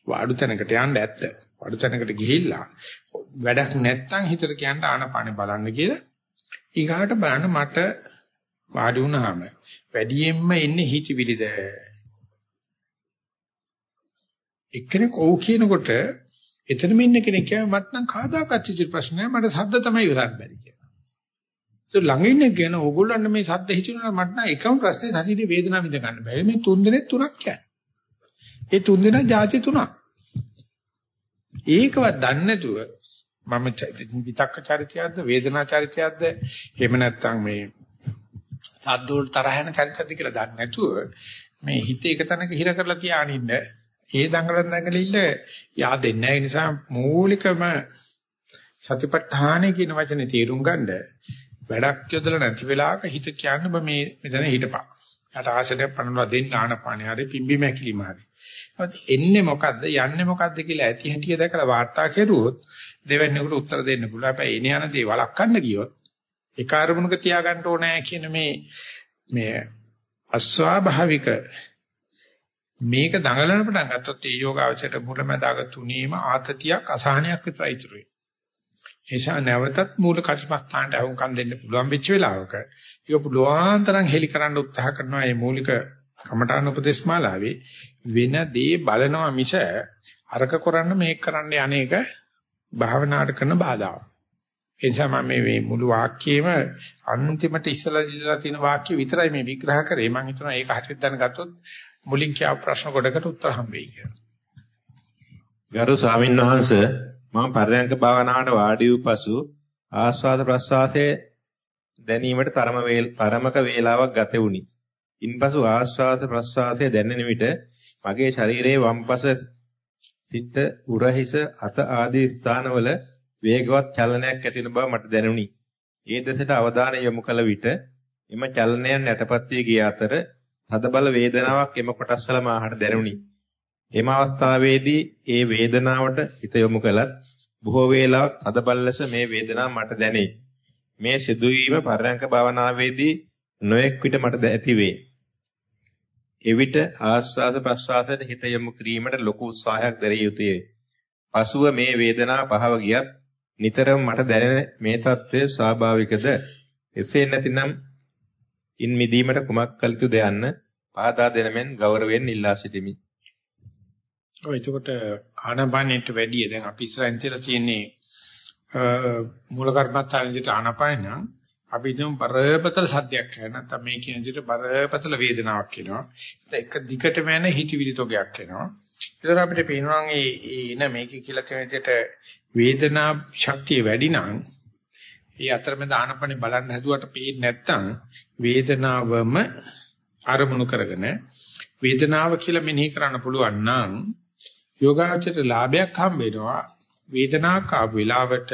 වාඩු තැනකට යන්න ඇත්ත. වාඩු තැනකට ගිහිල්ලා වැඩක් නැත්තම් හිතට කියන්න ආනපානෙ බලන්න කියලා. ඊගාට බලන්න මට වාඩි වුණාම වැඩියෙන්ම එන්නේ හිතවිලිද? එක්කෙනෙක් ඔව් කියනකොට එතනම ඉන්න කෙනෙක් කියනවා මට නම් කාදාකත් ඉති ප්‍රශ්නය මට සද්ද තමයි ඉවරක් බැරි කියලා. ඒ ළඟ ඉන්න කියන ඕගොල්ලන්ට මේ සද්ද හිතුණා මට නම් එකම ප්‍රශ්නේ ශරීරේ වේදනාව විඳ ගන්න බැහැ. මේ තුන් දිනේ තුනක් කියන්නේ. ඒ තුන් දිනා જાති තුනක්. ඒකවත් දන්නේ නැතුව මම විතක්ක චරිතයක්ද වේදනා චරිතයක්ද එහෙම නැත්නම් මේ සද්ද වල තරහ යන චරිතයක්ද කියලා දන්නේ නැතුව මේ හිත එක තැනක හිර කරලා තියානින්න ඒ දඟලන දඟලිල්ල yaadෙන්නේ නැහැ. ඒ නිසා මූලිකම සතිපට්ඨානෙ කියන වචනේ තේරුම් ගන්න වැඩක් යොදලා නැති වෙලාවක හිත කියන්න බ මේ මෙතන හිටපන්. යට ආසනයක් පනවලා දෙන්න ආනපානේ හරි පිම්බි මැකිලිම හරි. එන්නේ මොකද්ද යන්නේ මොකද්ද කියලා ඇති හැටිය දැකලා වාර්තා කෙරුවොත් දෙවැන්නේකට උත්තර දෙන්න පුළුවන්. හැබැයි එන යන දේ වළක්වන්න ගියොත් ඒ කාර්මුණක තියාගන්න ඕනේ කියන මේ මේ අස්වාභාවික මේක දඟලන පටන් ගත්තොත් ඒ යෝගාවචරයට මුලමදාග තුනීම ආතතියක් අසහනයක් විතරයි ඉතුරු වෙන්නේ. ඒසා නැවතත් මූල කර්මස්ථානට අහුම්කම් දෙන්න පුළුවන් වෙච්ච වෙලාවක ඒක පුළුවන් තරම් හෙලි කරන්න උත්සාහ කරනවා මේ මූලික කමඨාන උපදේශ මාලාවේ වෙන දේ බලනවා මිස අරක කරන්න මේක කරන්න යන්නේක භාවනාවට කරන බාධාවක්. ඒ නිසා මම මේ මුළු වාක්‍යයේම අන්තිමට ඉස්සලා දිලා තියෙන වාක්‍ය විතරයි මේ විග්‍රහ කරේ. මම හිතනවා ඒක හරියට දැනගත්තොත් මුලින් කියා ප්‍රශ්න කොටකට උත්තර හම්බෙයි කියලා. ගරු ස්වාමීන් වහන්ස මම පරයන්ක භාවනාවට වාඩි වූ පසු ආස්වාද ප්‍රස්වාසයේ දැනීමට තරම වේල තරමක වේලාවක් ගත වුණි. ඉන්පසු ආස්වාද ප්‍රස්වාසයේ දැනෙන විට මගේ ශරීරයේ වම්පස සිත උරහිස අත ආදී ස්ථානවල වේගවත් චලනයක් ඇති වෙන බව මට දැනුනි. ඒ දෙසට අවධානය යොමු කළ විට එම චලනයන් යටපත් වී ගිය අතර තදබල වේදනාවක් එම කොටස්වල මාහට දැනුනි. එම අවස්ථාවේදී ඒ වේදනාවට හිත යොමු කළත් බොහෝ වේලාවක් තදබල ලෙස මේ වේදනාව මට දැනේ. මේ සිදුවීම පරයන්ක භාවනාවේදී නොඑක් විට මට ඇතිවේ. එවිට ආස්වාස ප්‍රස්වාසයට හිත යොමු කිරීමට ලොකු උත්සාහයක් දැරිය යුතුය. පසුව මේ වේදනාව පහව ගියත් නිතරම මට දැනෙන මේ తත්වය ස්වාභාවිකද? එසේ නැතිනම් ඉන් මිදීමට කුමක් කළ යුතුද යන්න පහදා දෙන මෙන් ගෞරවයෙන් ඉල්ලා සිටිමි. ඔය එතකොට ආනපානෙට වැඩිය දැන් අපි ඉස්සරහින් තියලා තියෙන්නේ මූල කර්මත්තානෙට ආනපාන නම් අපි හිතමු බරපතල සද්දයක් කරන නැත්නම් මේ කියන විදිහට බරපතල වේදනාවක් එනවා. ඒක දිගටම යන හිතවිලි තොගයක් එනවා. ඒතර අපිට පේනවා මේ එන මේකේ කියලා තියෙන විදිහට වේදනා ශක්තිය වැඩි නම් ඒ අතරමැද ආනපනේ බලන්න හැදුවට පේන්නේ නැත්නම් වේදනාවම අරමුණු කරගෙන වේදනාව කියලා මෙනෙහි කරන්න පුළුවන් නම් යෝගාචරයට ලාභයක් හම්බ වෙනවා වේදනාවක් ආපු වෙලාවට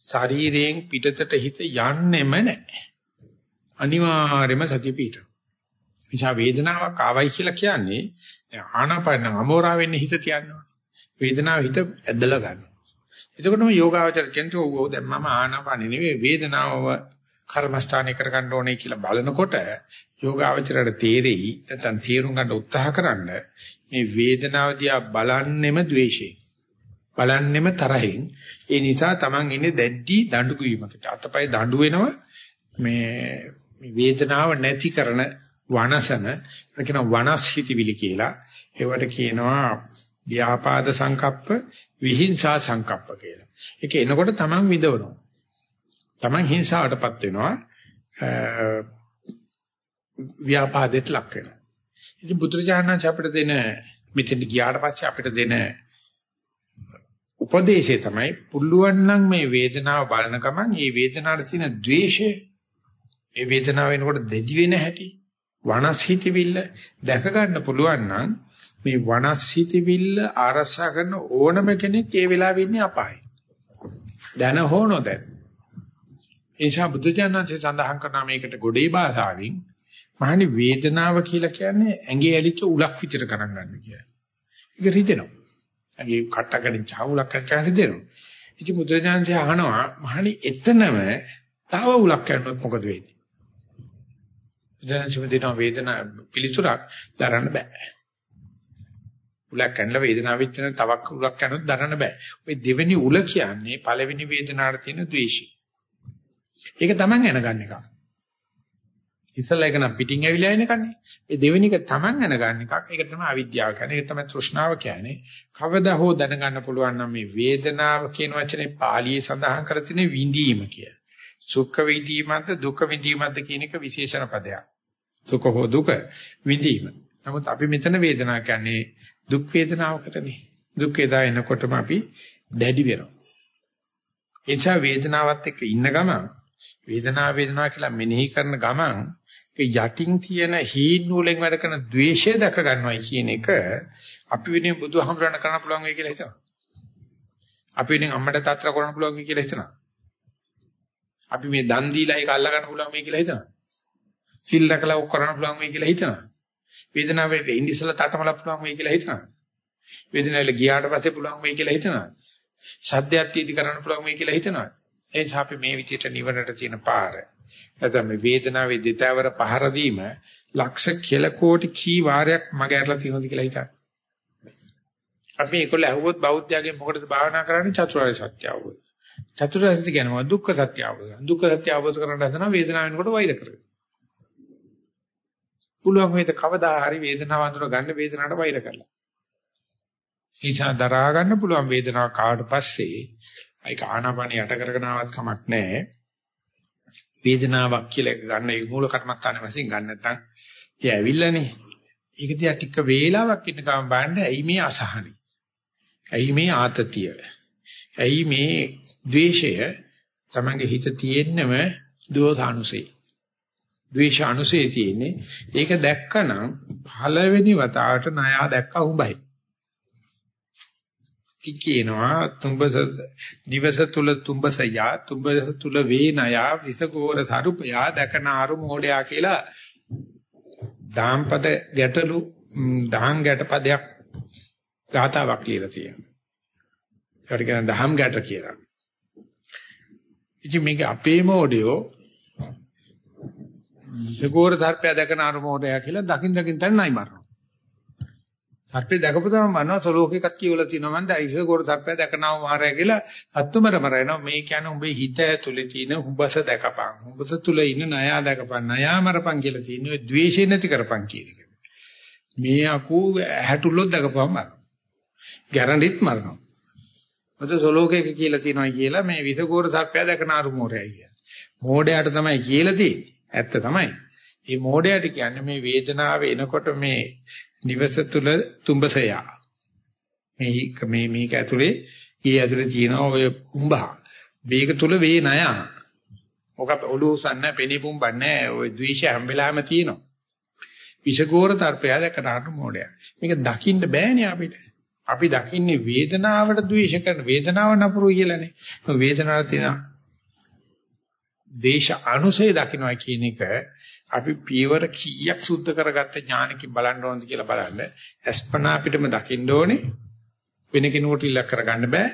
ශරීරයෙන් පිටතට හිත යන්නෙම නැහැ අනිවාර්යයෙන්ම සතිය පිට. නිසා වේදනාවක් ආවයි කියලා කියන්නේ ආනාපාන අමෝරා වෙන්නේ හිත තියනවා. වේදනාව හිත ඇදලා ගන්නවා. එතකොටම යෝගාවචර කියන්නේ ඕ දැන් මම ආනාපානෙ නෙවෙයි වේදනාව කර්මස්ථානේ කරගන්න ඕනේ කියලා බලනකොට යෝගාවචරයට තේරෙයි නැත්නම් තේරුම් ගන්න උත්සාහ කරන්න මේ වේදනාව දිහා බලන්නෙම ද්වේෂයෙන් බලන්නෙම තරහෙන් ඒ නිසා Taman ඉන්නේ දැඩි දඬු වීමකට අතපය දඬු වෙනවා මේ වේදනාව නැති කරන වනසන කියන වනස්හිතවිලි කියලා ඒවට කියනවා ව්‍යාපාද සංකප්ප විහිංසා සංකප්ප කියලා. ඒක එනකොට Taman විඳවනවා. Taman හිංසාවටපත් වෙනවා. ව්‍යාපාදයට ලක් වෙනවා. ඉතින් බුදුරජාණන් අපිට දෙන මෙතෙන් ගියාට පස්සේ අපිට දෙන උපදේශය තමයි පුළුවන් නම් මේ වේදනාව බලන ගමන් මේ වේදනාවට තියෙන द्वේෂය ඒ වේදනාව වෙනකොට දෙදි වෙන හැටි වනස්හිතවිල්ල දැක ගන්න පුළුවන් නම් මේ වනස්හිතවිල්ල ආරසා කරන ඕනම කෙනෙක් ඒ වෙලාවෙ ඉන්නේ අපායේ. දැන හෝ නොදැන. ඒෂා බුදුජානන්සේ සඳහන් කරන මේකට ගොඩේ භාෂාවෙන් මහනි වේදනාව කියලා කියන්නේ ඇඟේ ඇලිච්ච උලක් විතර ගණන් ගන්න කියලා. ඒක රිදෙනවා. ඇඟේ කට්ටකඩින් චාවුලක් කරලා රිදෙනවා. ඉතින් බුදුජානන්සේ අහනවා මහනි එතනම තව උලක් කන්නොත් මොකද වෙන්නේ? දැන් සිමෙදින වේදනා පිළිතුරක් දරන්න බෑ. උලක් කනලා වේදනාව විතර තවක් උලක් කනොත් දරන්න බෑ. ওই දෙවෙනි උල කියන්නේ පළවෙනි වේදනාවට තියෙන ද්වේෂය. ඒක Taman දැනගන්න එක. ඉතල එක නම් පිටින් ඇවිල්ලා එන එකනේ. ඒ දෙවෙනි එක Taman දැනගන්න එකක්. ඒක තමයි අවිද්‍යාව කියන්නේ. ඒක තමයි තෘෂ්ණාව කියන්නේ. කවදා හෝ දැනගන්න පුළුවන් නම් මේ වේදනාව කියන වචනේ පාලියේ සඳහන් කර තියෙන විඳීම කිය. සුඛ විඳීමත් දුක් විඳීමත් කියන එක විශේෂණ පදයක්. සුඛ හෝ දුක විඳීම. නමුත් අපි මෙතන වේදනාව කියන්නේ දුක් වේදනාවකටනේ. දුක් වේදා එනකොටම අපි දැඩි වෙනවා. ඒ නිසා වේදනාවත් එක්ක ඉන්න ගමන් වේදනාව වේදනාව කියලා මෙනෙහි කරන ගමන් ඒ යටින් තියෙන හීන නූලෙන් වැඩ කරන द्वේෂය දැක ගන්නවයි කියන එක අපි වෙනින් බුදුහමරණ කරන්න පුළුවන් වෙයි කියලා හිතනවා. අපි වෙනින් අම්මට තාත්තට කරන්න පුළුවන් වෙයි කියලා හිතනවා. අපි මේ දන් දීලා ඒක අල්ලා ගන්න පුළුවන් වෙයි කියලා හිතනවා. සිල් රැකලා ඔක් කරන්න පුළුවන් වෙයි කියලා හිතනවා. වේදනාවට ඉන්දිසලා තටමල පුළුවන් වෙයි කියලා හිතනවා. වේදනාවල ගියාට පස්සේ පුළුවන් වෙයි කියලා හිතනවා. සද්දයක් තීති කරන්න පුළුවන් වෙයි කියලා හිතනවා. ඒ නිසා අපි මේ විදිහට නිවනට තියෙන පාර. නැත්නම් මේ වේදනාවේ දෙතවර පහර දීම ලක්ෂ කෙල කෝටි කී වාරයක් මග ඇරලා තියෙනවද කියලා හිතන්න. අපි ඒකල ඇහුවොත් බෞද්ධයාගෙන් මොකටද භාවනා කරන්නේ චතුරාර්ය සත්‍ය අවබෝධ. චතුරාර්ය සත්‍ය කියනවා දුක්ඛ සත්‍ය අවබෝධ. දුක්ඛ සත්‍ය අවබෝධ කරගන්න හදනවා වේදනාවෙන්කොට වෛර කරගෙන. පුළුවන් වේද කවදා හරි වේදනාව අඳුර ගන්න වේදනාවට වෛර කරලා. ඒසා දරා ගන්න පුළුවන් වේදනාව කාට පස්සේ ඒක ආනාපානිය යට කරගෙන ආවත් කමක් නැහැ. වේදනාවක් කියලා ගන්න ඒ මූල කර්මස්ථානේ වශයෙන් ගන්න නැත්නම් ඒ ඇවිල්ලානේ. ඒක දිහා ටික වේලාවක් ඉන්න ගමන් බලන්න ඇයි මේ අසහනයි? ඇයි මේ ආතතිය? ඇයි මේ ද්වේෂය? තමන්ගේ හිත තියෙන්නම දෝසානුසේ. ද්වේෂ අනුසේ තියෙන්නේ. ඒක දැක්කනම් පළවෙනි වතාවට ණයා දැක්කා උඹයි. කියනවා තුඹස නිවස තුල තුඹසයා තුඹස තුල වේනයා විසකෝර සරුපයා දකනාරු මොඩයා කියලා දාම්පද ගැටලු දහම් ගැටපදයක් ගාතාවක් කියලා තියෙනවා. ඒකට කියන දහම් ගැට කියලා. ඉතින් මේක අපේ මොඩියෝ විසකෝර සර්පයා දකනාරු මොඩයා කියලා දකින් දකින් තන නයි මරනවා. සර්පේ දැකපු තමයි මනෝ සලෝකයකත් කියවලා තියෙනවා මන්ද ඉස කොට සර්පය දැකනවා මාරය කියලා සත්තුමර මරනවා මේ කියන්නේ උඹේ හිත ඇතුලේ තියෙන හුඹස දැකපන්. හුඹස තුල ඉන්න නයා දැකපන්. නයා මරපන් කියලා තියෙන ඔය ද්වේෂය නැති කරපන් කියන එක. මේ අකු හැටුල්ලොත් දැකපන් මරනවා. ගැරන්ඩිත් මරනවා. මත සලෝකයක කියලා තියෙනවා කියලා මේ විසකෝර සර්පය දැකනාරු මෝරයයි කිය මෝඩයාට තමයි කියලා තියෙන්නේ. ඇත්ත තමයි. මේ මෝඩයාට කියන්නේ මේ වේදනාව එනකොට මේ නිවස තුල තුඹසයා. මේ මේ මේක ඇතුලේ ඊ ඇතුලේ තියෙන ඔය උඹා. මේක තුල වේ ණය. ඔක ඔලුව සන්න පෙනිපුම් බන්නේ ඔය ද්වේෂය හැම වෙලාවෙම තියෙනවා. විෂගෝර තර්පය දැකනාට මොඩය. මේක දකින්න බෑනේ අපිට. අපි දකින්නේ වේදනාවට ද්වේෂ කරන වේදනාව නපුරු කියලානේ. වේදනාව තියෙන දේශ අනුසය දකින්නවා කියන එක අපි පියවර කීයක් සුද්ධ කරගත්ත ඥානකින් බලන්න ඕනද කියලා බලන්න. අස්පනා අපිටම දකින්න ඕනේ. වෙන කෙනෙකුට ඉලක්ක කරගන්න බෑ.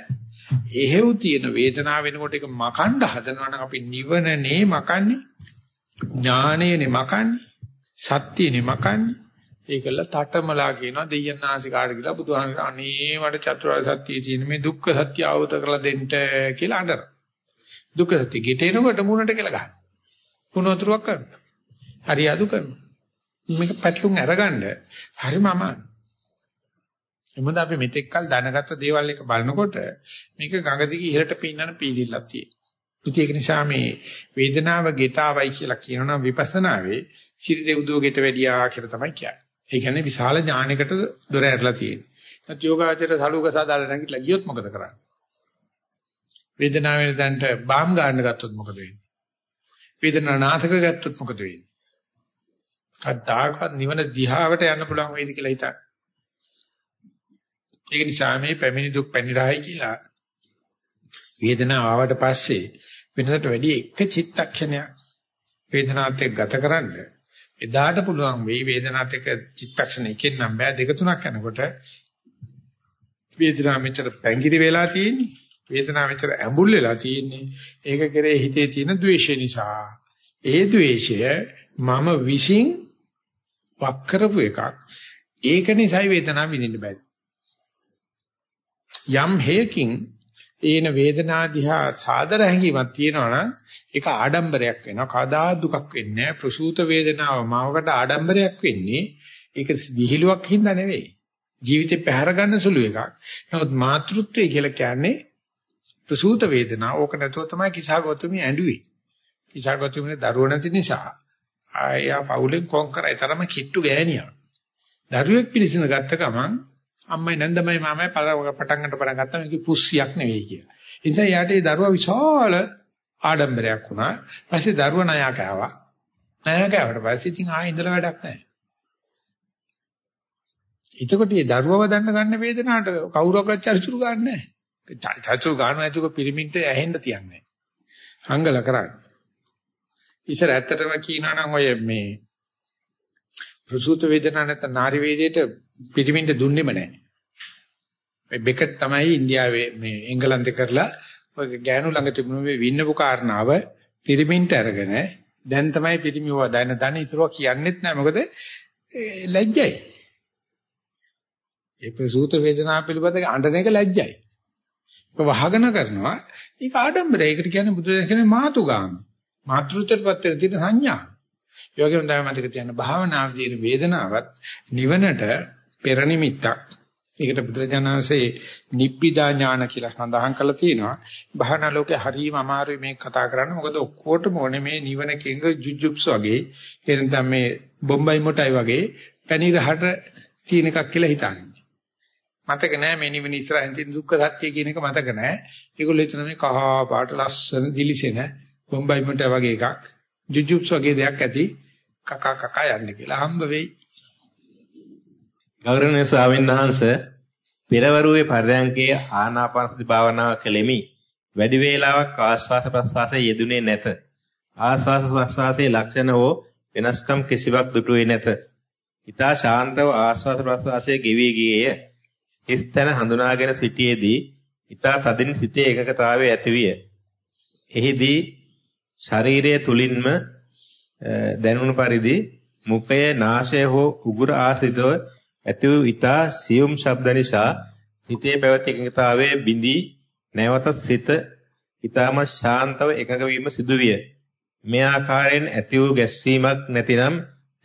එහෙව් තියෙන වේදනාව වෙනකොට ඒක මකන්න හදනවා නම් අපි නිවනනේ මකන්නේ. ඥානයනේ මකන්නේ. සත්‍යනේ මකන්නේ. ඒකල තටමලා කියනවා දෙයයන් ආසිකාට කියලා බුදුහාමර අනේ මට චතුරාර්ය සත්‍යයේ තියෙන මේ දුක්ඛ සත්‍ය අවබෝධ කරලා දෙන්න කියලා අඬන. දුක්ඛ සත්‍ය ගෙටේනකොට මුණට කියලා ගන්න. මුණ වතුරක් කරනවා. හරි අඩු කරනවා. මේක පැටලුම් අරගන්න හරිම අමාරු. එමුද අපි මෙතෙක් කල් දැනගත්ත දේවල් එක බලනකොට මේක ගඟ දිගේ ඉහළට පින්නන පීලිල්ලක් තියෙනවා. ඒක නිසා මේ වේදනාව ගෙටාවයි කියලා කියනවා විපස්සනාවේ සිරි දෙව්දුව ගෙට වැඩියා කියලා තමයි කියන්නේ. ඒ කියන්නේ විශාල ඥානයකට දොර ඇරලා තියෙන්නේ. නැත් යෝගාචර සලුක සාදාලා නැගිටලා ගියොත් මොකද කරන්නේ? වේදනාවෙන් දැන්ට බාම් ගන්න ගත්තොත් මොකද වෙන්නේ? වේදනාව නාථක ගත්තොත් මොකද වෙන්නේ? කද්දාකවත් නිවන දිහාවට යන්න පුළුවන් වේද කියලා හිතන්න. ඒක නිසා මේ පැමිණි දුක් පැනිරහයි කියලා වේදනාව ආවට පස්සේ වෙනසට වැඩි එක චිත්තක්ෂණයක් වේදනාවත් එක්ක ගතකරන්න එදාට පුළුවන් වෙයි වේදනාවත් එක්ක චිත්තක්ෂණ එකෙන් නම් බෑ දෙක තුනක් යනකොට වේදනාව මෙච්චර පැංගිරි වෙලා තියෙන්නේ වේදනාව විතර ඇඹුල් වෙලා තියෙන්නේ. ඒක කරේ හිතේ තියෙන ද්වේෂය නිසා. ඒ ද්වේෂය මම විශ්ින් වක් කරපු එකක්. ඒක නිසායි වේදනාව විඳින්න බෑ. යම් හේකින් ඒන වේදනා දිහා සාදර හැඟීමක් තියෙනවා නම් ඒක ආඩම්බරයක් වෙනවා. කදා දුකක් වෙන්නේ නැහැ. ප්‍රසූත වේදනාව මාවකට ආඩම්බරයක් වෙන්නේ ඒක විහිළුවක් හින්දා නෙවෙයි. ජීවිතේ පැහැර ගන්න සුළු එකක්. නමුත් මාතෘත්වය කියලා කියන්නේ ප්‍රසූත වේදනා. ඕක නැතුව තමයි කිසాగෞතමී ඇඬුවේ. කිසాగෞතමී දරුවෝ නැති නිසා ආයා පවුලෙන් කොන් කරයි තරම කිට්ටු ගෑණියා. දරුවෙක් පිළිසින ගත්ත ගමන් අම්මයි නන්දමයි මාමයි පටන් ගන්න පටන් ගත්තා මේක පුස්සියක් නෙවෙයි කියලා. ඒ නිසා යාට ඒ දරුවා විශාල ආඩම්බරයක් වුණා. පස්සේ දරුවා ණයා කෑවා. ණයා කෑවට පස්සේ ඉතින් ආයෙ ඉඳලා වැඩක් නැහැ. එතකොට මේ දරුවව දන්න ගන්න වේදනාවට කවුරක්වත් චරිචුරු ගන්න නැහැ. චරිචුරු ගන්න නැතුව පිරිමින්ට ඇහෙන්න තියන්නේ. හංගල කරන්නේ. ඉතින් ඇත්තටම කියනවා නම් ඔය මේ ප්‍රසූත වේදනා නැත්නම් නාරි වේදයට පිරිමින්ට දුන්නෙම නැහැ. මේ බෙකට් තමයි ඉන්දියාවේ මේ එංගලන්තේ කරලා ඔය ගෑනු ළඟ තිබුණු මේ වින්නපු කාරණාව පිරිමින්ට අරගෙන දැන් තමයි පිරිමිව දැන දැන ඉතුරුවා කියන්නෙත් නැහැ මොකද ලැජ්ජයි. ඒ ප්‍රසූත වේදනාව පිළිබඳ අඬන එක ලැජ්ජයි. ඒක වහගෙන කරනවා. ඒක ආඩම්බරය. ඒකට කියන්නේ බුදුදහම කියන්නේ මාතුගාම. මාතෘත්වයට පත් වෙන තියෙන සංඥා. ඒ වගේම තමයි මතක තියන්න භාවනාවේ තියෙන වේදනාවත් නිවනට පෙර නිමිත්තක්. ඒකට බුදුරජාණන්සේ නිබ්බිදා ඥාන කියලා සඳහන් කරලා තියෙනවා. භාවනා ලෝකේ හරියම අමාරුයි මේක කතා කරන්න. මොකද ඔක්කොටම ඕනේ මේ නිවන කෙඟ ජුජුප්ස් වගේ එනතම මේ බොම්බයි මොටයි වගේ පැණි රහට තියෙන එකක් කියලා හිතන්නේ. මතක නෑ මේ නිවන ඉස්සරහින් තියෙන දුක්ඛ සත්‍ය කියන එක මතක නෑ. ඒගොල්ලෝ හිතන මේ කහා පාට ලස්සන දිලිසෙන බොම්බයි මොට වගේ එකක් ජුජුප්ස් වගේ දෙයක් ඇති කකා කකා යන්නේ කියලා හම්බ වෙයි. ගෞරවනීය ස්වාමීන් වහන්සේ පෙරවරුවේ පරයන්කේ ආනාපානසති භාවනාව කෙලෙමි. වැඩි වේලාවක් ආස්වාස ප්‍රස්වාසයේ යෙදුනේ නැත. ආස්වාස ප්‍රස්වාසයේ ලක්ෂණ හෝ වෙනස්කම් කිසිවක් දුටුවේ නැත. ඊතා ශාන්තව ආස්වාස ප්‍රස්වාසයේ ගෙවි ගියේය. හිස්තන හඳුනාගෙන සිටියේදී ඊතා තදින් සිතේ එකකතාවයේ ඇතිවිය. එහිදී ශරීරයේ තුලින්ම දැනුණු පරිදි මුඛය නාසය හෝ උගුර ආශ්‍රිතව ඇති වූ ඊතා සියුම් ශබ්ද නිසා සිතේ පැවති එකඟතාවයේ බිඳී නැවත සිත ඊටම ශාන්තව එකඟ වීම සිදුවිය. මේ ආකාරයෙන් ඇති වූ ගැස්සීමක් නැතිනම්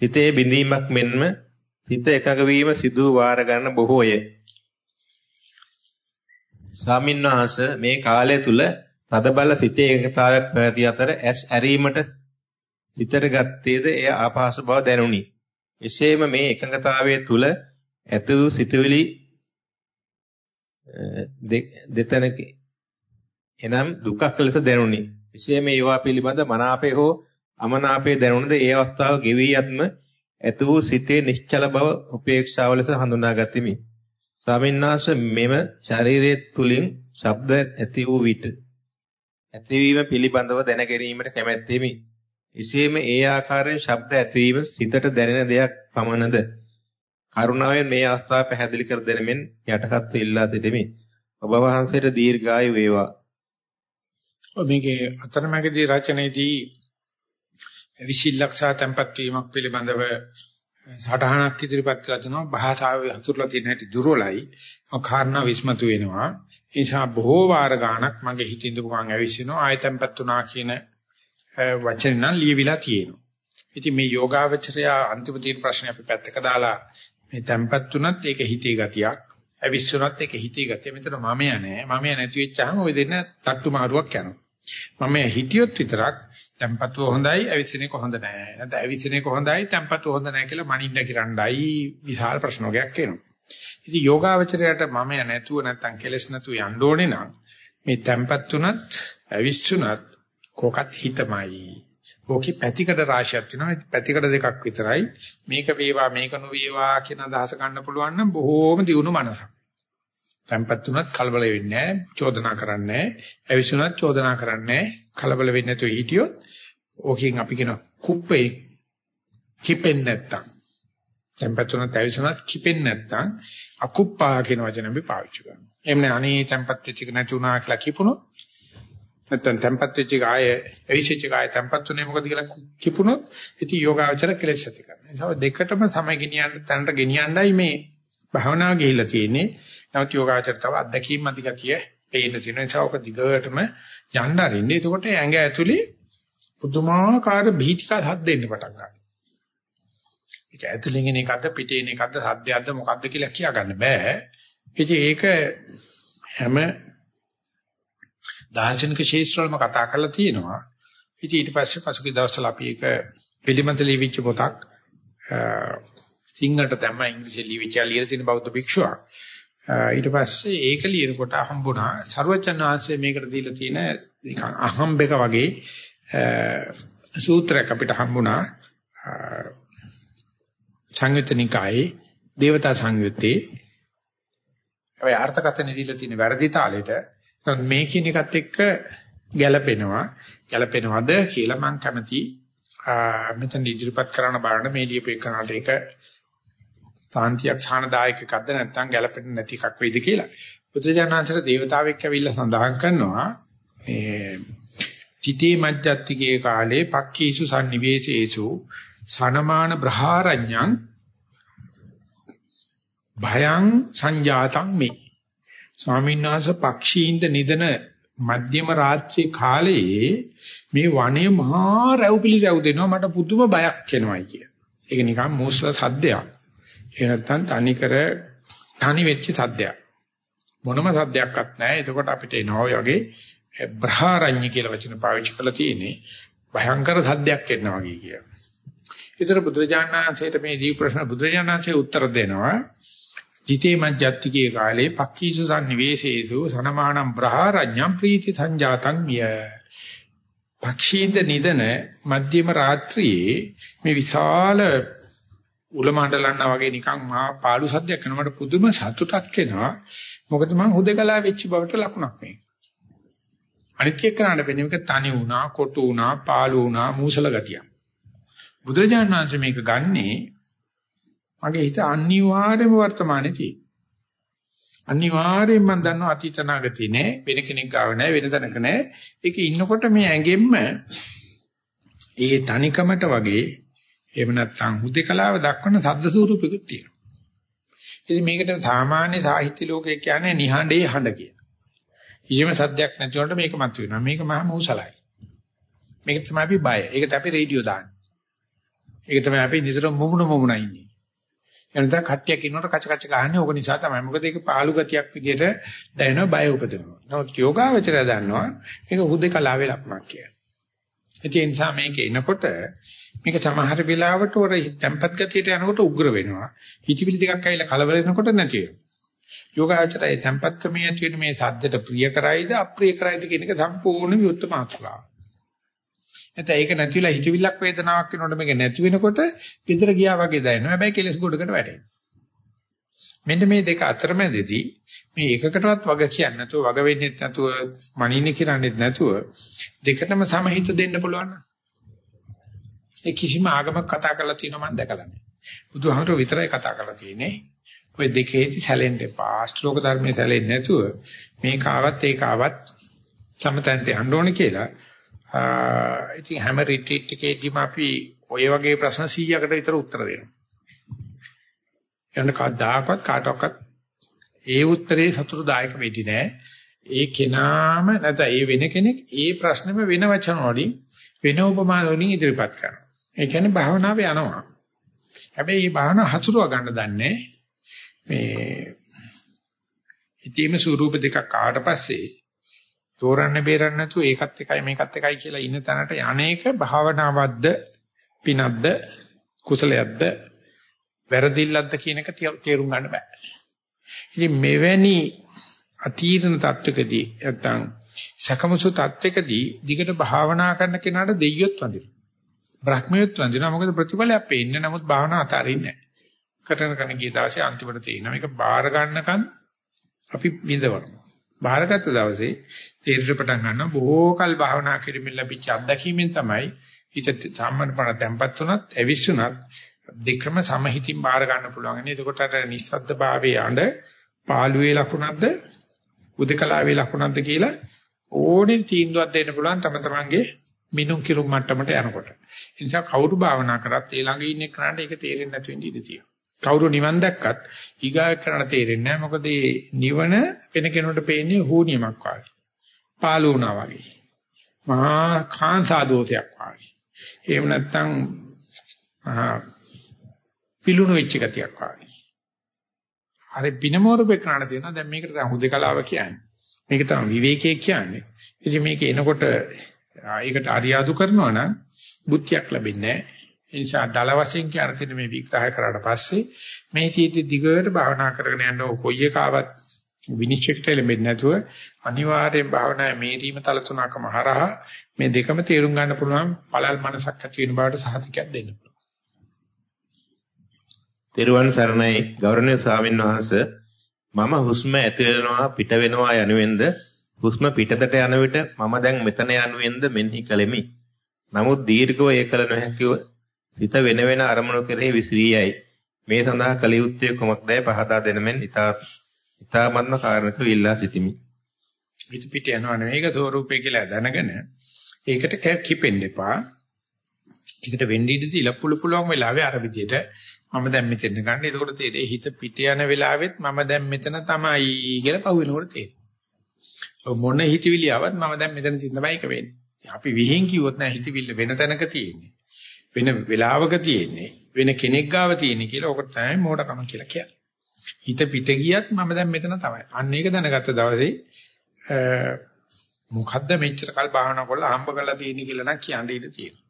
සිතේ බිඳීමක් මෙන්ම සිත එකඟ වීම සිදු වාර ගන්න බොහෝය. ස්වාමින්වහන්ස මේ කාලය තුල තදබල සිතේ එකතාවයක් පැවති අතර ඇස් ඇරීමට සිතට ගත්තේද එය ආපහසු බව දැනුනි. එසේම මේ එකඟතාවයේ තුල ඇතු සිතුවිලි දෙතනක එනම් දුකක් ලෙස දැනුනි. එසේම ඒවා පිළිබඳ මනාපේ හෝ අමනාපේ දැනුණද ඒ අවස්ථාව ගෙවී යත්ම ඇතු වූ සිතේ නිශ්චල බව උපේක්ෂාව ලෙස හඳුනාගතිමි. ස්වාමීන් වහන්සේ මෙම ශරීරයේ තුලින් ශබ්ද ඇති වූ විට ඇතිවීම පිළිබඳව දැන ගැනීමට කැමැත්තෙමි. එසේම ඒ ආකාරයෙන් ශබ්ද ඇතිවීම සිතට දැනෙන දෙයක් පමණද? කරුණාවෙන් මේ අවස්ථාව පැහැදිලි කර දෙනෙමින් යටහත් ඉල්ලා සිටිමි. ඔබ වහන්සේට දීර්ඝායු වේවා. මේකේ අතරමැදි රචනයේදී විශිල්ලක්ෂා tempat වීමක් පිළිබඳව සටහනක් ඉදිරිපත් කළා දෙනවා භාෂාවේ හතුරුලා තියෙන හැටි දුර්වලයි. කාරණා විස්මතු වෙනවා. ඒ නිසා බොහෝ වාර ගාණක් මගේ හිතින් ඉඳපු ගමන් ඇවිස්සෙනවා ආයතම්පත් උනා කියන වචන නම් ලියවිලා තියෙනවා. ඉතින් මේ යෝගාවචරය අන්තිම තියෙන ප්‍රශ්නේ අපි පැත්තක දාලා මේ තැම්පත් උනත් ඒක හිතේ ගතියක්. ඇවිස්සුනත් ඒක හිතේ ගතිය. මෙතන මමයා නෑ. මමයා නැති වෙච්චාම ওই දෙන්න තට්ටු මාරුවක් යනවා. මම හිටියොත් විතරක් tempatu හොඳයි ඇවිසින එක හොඳ නෑ. නැත්නම් ඇවිසින එක හොඳයි tempatu හොඳ නෑ කියලා මනින්න කිරණ්ඩයි විශාල ප්‍රශ්නයක් එනවා. ඉතින් යෝගාවචරයට මම නැතුව නැත්නම් කෙලස් නැතුව යන්න ඕනේ නම් මේ tempat තුනත් ඇවිස්සුනත් කොකත් හිතමයි. ඕකේ පැතිකඩ රාශියක් තියෙනවා. පැතිකඩ දෙකක් විතරයි. මේක වේවා මේක නොවේවා කියන අදහස ගන්න පුළුවන් නම් බොහෝම දියුණු මනසක්. Tempat තුනත් කලබල වෙන්නේ නැහැ. චෝදනා කරන්නේ නැහැ. ඇවිස්සුනත් චෝදනා කරන්නේ නැහැ. කලබල වෙන්නේ නැතුව හිටියොත් ඕකෙන් අපි කියන කුප්පේ කිපෙන්නේ නැත්තම් tempat තුනත් ඇවිස්සුනත් කිපෙන්නේ නැත්නම් අකුප්පා කියන වචන අපි පාවිච්චි කරනවා. එම්නේ අනේ tempat වෙච්ච එක නැති වුණා කියලා කිපුණොත් නැත්නම් tempat වෙච්ච එක ආය ඇවිසිච්ච එක ආය tempat තුනේ මොකද කියලා කිපුණොත් ඉතින් යෝගාචර කෙලෙස් ඇති කරනවා. ඒ නිසා දෙකටම සමය ගෙනියන්න තැනට ගෙනියන්නයි මේ භාවනාව ගිහිල්ලා තියෙන්නේ. නමුත් යෝගාචර තව අත්දැකීම් අධි ගතිය පේන්න තියෙන නිසා ඔක දිගටම යන්න අරින්නේ. එතකොට ඇඟ ඇතුලේ පුදුමාකාර බීතිකා හත් දෙන්න පටන් ගන්නවා. ඒක ඇතුලෙන් එන එකක්ද පිටේන එකක්ද සද්දයක්ද මොකක්ද කියලා කියා ගන්න බෑ. ඉතින් ඒක හැම දාර්ශනික ශාස්ත්‍රවලම කතා කරලා තියෙනවා. ඉතින් ඊට පස්සේ පසුගිය දවස්වල අපි ඒක පිළිමත ලියවිච්ච පොතක් සිංහලට තමයි ඉංග්‍රීසි ලියවිච්ච ලියලා තියෙන බෞද්ධ භික්ෂුවක්. ඊට පස්සේ ඒක ලියනකොට හම්බුණා ਸਰවචන් වහන්සේ මේකට දීලා තියෙන නිකන් අහම්බෙක වගේ සූත්‍රයක් අපිට හම්බුණා. සංයුතනිකායේ දේවතා සංයුත්තේ. හැබැයි අර්ථකථන දීලා තියෙන වැරදි තාලෙට මේ කියන එකත් එක්ක ගැළපෙනවා. ගැළපෙනවද කියලා මම කැමති මෙතන ඉදිරිපත් කරන්න බලන්න මේ දීප එකනට ඒක සාන්තියක් සානදායක එකක්ද නැත්නම් ගැළපෙන්නේ නැති එකක් වෙයිද කියලා. බුදුජානනාංශර දේවතාවෙක් ඇවිල්ලා සඳහන් කරනවා මේ චිතේ මජ්ජත්තිකේ කාලේ පක්ඛීසු sannivesesu සනමාන බ්‍රහාරඤ්ඤං භයං සංජාතං මේ ස්වාමීන් වහන්සේ පක්ෂීන්ද නිදන මධ්‍යම රාත්‍රී කාලයේ මේ වනයේ මහා රැව්පිලි රැව් දෙනවා මට පුදුම බයක් එනවායි කිය. ඒක නිකන් මූස්ල සද්දයක්. ඒ නැත්තම් තනිකර තනි වෙච්ච සද්දයක්. මොනම සද්දයක්වත් නැහැ. එතකොට අපිට එනවා වගේ බ්‍රහාරඤ්ඤ කියලා වචන පාවිච්චි කරලා තියෙන්නේ භයංකර සද්දයක් එනවා වගේ කියලා. ඒතර බුදුරජාණන්සේට මේ දී ප්‍රශ්න බුදුරජාණන්සේ උත්තර දෙනවා. ජිතේ මජ්ජත්තිකේ කාලේ පක්ඛීසු sannivesesu සනමානම් බ්‍රහාරඤ්ඤම් ප්‍රීති සංජාතං මිය. පක්ෂීන්ද නිදන මධ්‍යම රාත්‍රියේ මේ විශාල උලමණ්ඩලන්නා වගේ නිකන් මහා පාළු සද්දයක් කරනකොට පුදුම සතුටක් එනවා. මොකද මං හුදකලා වෙච්ච බවට ලකුණක් මේක. අනිත් එක්කනට වෙන්නේ මේක තනි වුණා, කොටු වුණා, පාළු වුණා, මූසල ගතියක්. බුදුරජාණන් වහන්සේ මේක ගන්නේ මගේ හිත අනිවාර්යයෙන්ම වර්තමානයේ තියෙන. අනිවාර්යයෙන්ම මම දන්නවා අතීත නාගති නෑ වෙන කෙනෙක් ගාව නෑ වෙන තැනක නෑ. ඒක ඉන්නකොට මේ ඇඟෙන්න ඒ තනිකමට වගේ එහෙම නැත්නම් හුදේකලාව දක්වන සද්ද ස්වරූපිකුත් තියෙනවා. ඉතින් මේකට සාමාන්‍ය සාහිත්‍ය ලෝකයේ කියන්නේ නිහඬේ හඬ කියන. කිසිම සද්දයක් නැති වුණාට මේක මත වෙනවා. මේක මහා මූසලයි. මේක තමයි අපි බය. ඒක තමයි අපි රේඩියෝ දාන්නේ. ඒක තමයි අපි නිතර මොමුණ මොමුණ ඉන්නේ. එනතන කට්ටියක් ඉන්නකොට කච කච ගහන්නේ ඕක නිසා තමයි. මොකද ඒක පාළු ගතියක් විදිහට දැනෙනවා බය උපදිනවා. නමුත් යෝගාවචරය දන්නවා මේක හුදේකලාවේ ලක්ෂණක් කියලා. ඒ නිසා මේක එනකොට මේක සමහර වෙලාවට ඔර tempat ගතියට යනකොට උග්‍ර වෙනවා. හිතවිලි ටිකක් ඇවිල්ලා කලබල වෙනකොට නැති වෙනවා. යෝගාචරය tempat කමේ ඇති වෙන මේ සද්දට ප්‍රිය කරයිද අප්‍රිය කරයිද කියන එක සම්පූර්ණ විරුද්ධ මාතෘකාවක්. නැත්නම් ඒක නැතිලා හිතවිල්ලක් වේදනාවක් වෙනකොට මේක නැති වෙනකොට gedara ගියා වගේ දැනෙනවා. හැබැයි කෙලස් ගොඩකට වැටෙනවා. මෙන්න මේ දෙක අතරමැදදී මේ එකකටවත් වග කියන්නේ නැතුව වග වෙන්නේ නැතුව මනින්නේ කරන්නේ නැතුව දෙකටම සමහිත දෙන්න පුළුවන් නම් ඒ කිසිම ආගමක් කතා කරලා තියෙනව මම දැකලා නැහැ. බුදුහාමර විතරයි කතා කරලා තියෙන්නේ. ওই දෙකේදී සැලෙන්න එපා. අෂ්ටලෝක ධර්මයේ සැලෙන්නේ නැතුව මේක ආවත් ඒක ආවත් සමතන්ට යන්න ඕනේ කියලා. ඉතින් හැම රිට්‍රීට් එකේදීම අපි ඔය වගේ ප්‍රශ්න 100කට විතර උත්තර දෙනවා. යන්න කවදාකවත් කාටවත් ඒ උත්තරේ සතුටුදායක වෙන්නේ නැහැ. ඒ කෙනාම නැත්නම් ඒ වෙන කෙනෙක් ඒ ප්‍රශ්නෙම වෙන වචන වලින් වෙන උපමාන වලින් ඉදිරිපත් කරනවා. ඒ කියන්නේ භාවනාව යනවා. හැබැයි මේ භාවනාව හසුරුව ගන්න දන්නේ මේ ඉතීම ස්වරූප දෙකක් ආවට පස්සේ තෝරන්න බේරන්න නැතුව ඒකත් එකයි මේකත් එකයි කියලා ඉන්න තැනට අනේක භාවනාවක්ද පිනක්ද කුසලයක්ද වැරදිල්ලක්ද කියන එක තේරුම් ගන්න බෑ. ඉතින් මෙවැනි අතීර්ණ තත්වකදී නැත්තම් සකමසු තත්වකදී දිගට භාවනා කරන කෙනාට දෙයියොත් වඳිනවා. බ්‍රහ්මියොත් වඳිනවා මොකද ප්‍රතිඵලයක් පේන්නේ නමුත් භාවනා අතාරින්නේ නැහැ. කරන කන ගිය දවසේ අන්තිමට තියෙන මේක බාර ගන්නකන් අපි විඳවනවා. බාරගත්ත දවසේ තීරණ පටන් ගන්න බොහෝ කල් භාවනා කිරීමෙන් ලැබිච්ච අත්දැකීමෙන් තමයි හිත සම්මතපණ තැම්පත් උනත් ඇවිස්සුනත් දෙකම සමහිතින් බාර ගන්න පුළුවන්. එතකොට අර නිස්සද්ද භාවයේ අඬ පාළුවේ ලකුණක්ද උදකලාවේ ලකුණක්ද කියලා ඕනේ තීන්දුවක් දෙන්න පුළුවන් තම තමන්ගේ මිනුම් කිරුම් මට්ටමට යනකොට. ඒ නිසා කවුරු භාවනා කරත් ඒ ළඟ ඉන්න කෙනාට ඒක තේරෙන්නේ නැති වෙන්න ඉඩ තියෙනවා. කවුරු නිවන් දැක්කත් ඊගාව කරණ තේරෙන්නේ නැහැ. මොකද මේ නිවන වෙන කෙනෙකුට පේන්නේ හෝනියමක් වගේ. පාළු වුණා වගේ. මහා කාන්සා දෝෂයක් වගේ. එහෙම නැත්නම් මහා පිලුණු වෙච්ච ගතියක් වගේ. අර බිනමෝරබේ කරණ දෙනවා. දැන් මේකට තමයි හුදකලාව කියන්නේ. මේක තමයි විවේකයේ කියන්නේ. ඉතින් මේක එනකොට ඒකට අරියාදු කරනවා නම් බුද්ධියක් ලැබෙන්නේ නැහැ. ඒ නිසා දල වශයෙන් කියන තියෙන මේ විග්‍රහය කරාට පස්සේ මේ තීති දිගට භාවනා කරගෙන යන කොයි එකාවත් විනිශ්චයකට ලැබෙන්නේ නැතුව අනිවාර්යෙන් භාවනාවේ මේරීම තල තුනකම හරහා මේ දෙකම තේරුම් ගන්න පුළුවන් පළල් මනසක් ඇති වෙන බවට සහතිකයක් දෙන්න පුළුවන්. තෙරුවන් සරණයි ගෞරවනීය ස්වාමීන් වහන්සේ මම හුස්ම ඇති වෙනවා පිට වෙනවා යනුවෙන්ද හුස්ම පිටතට යන විට මම දැන් මෙතන යනුවෙන්ද මෙනෙහි කළෙමි. නමුත් දීර්ඝව ඒ කල නොහැකිව සිත වෙන වෙන අරමුණු කෙරෙහි විසිරී යයි. මේ සඳහා කල යුත්තේ කුමක්දයි පහදා දෙනමෙන් ඉතා ඉතාමත්ම කාරණක විල්ලා සිටිමි. පිට පිට යනවා නෙවෙයික ස්වරූපය කියලා දැනගෙන ඒකට කිපෙන්න එපා. ඒකට වෙන්න ඉඩ දීලා පුළු පුළුවන් වෙලාවේ අර විදියට මම දැන් මෙතන ගන්න. එතකොට තේරෙයි හිත පිට යන වෙලාවෙත් මම දැන් මෙතන තමයි කියලා පහු වෙනකොට තේරෙයි. මොන හිතවිලි ආවත් මම දැන් මෙතන තමයි එක වෙන්නේ. අපි විහිං කිව්වොත් නෑ හිතවිල්ල වෙන තැනක තියෙන්නේ. වෙන වෙලාවක තියෙන්නේ. වෙන කෙනෙක් ගාව තියෙන්නේ කියලා ඔකට තමයි මෝඩකම කියලා කියන්නේ. හිත පිට ගියත් මම දැන් මෙතන තමයි. අන්න ඒක දැනගත්ත දවසේ මොකද්ද මෙච්චර කල් භාවනා කරලා හම්බ කරලා තියෙන්නේ කියලා නම් කියන්න ඉඩ තියෙනවා.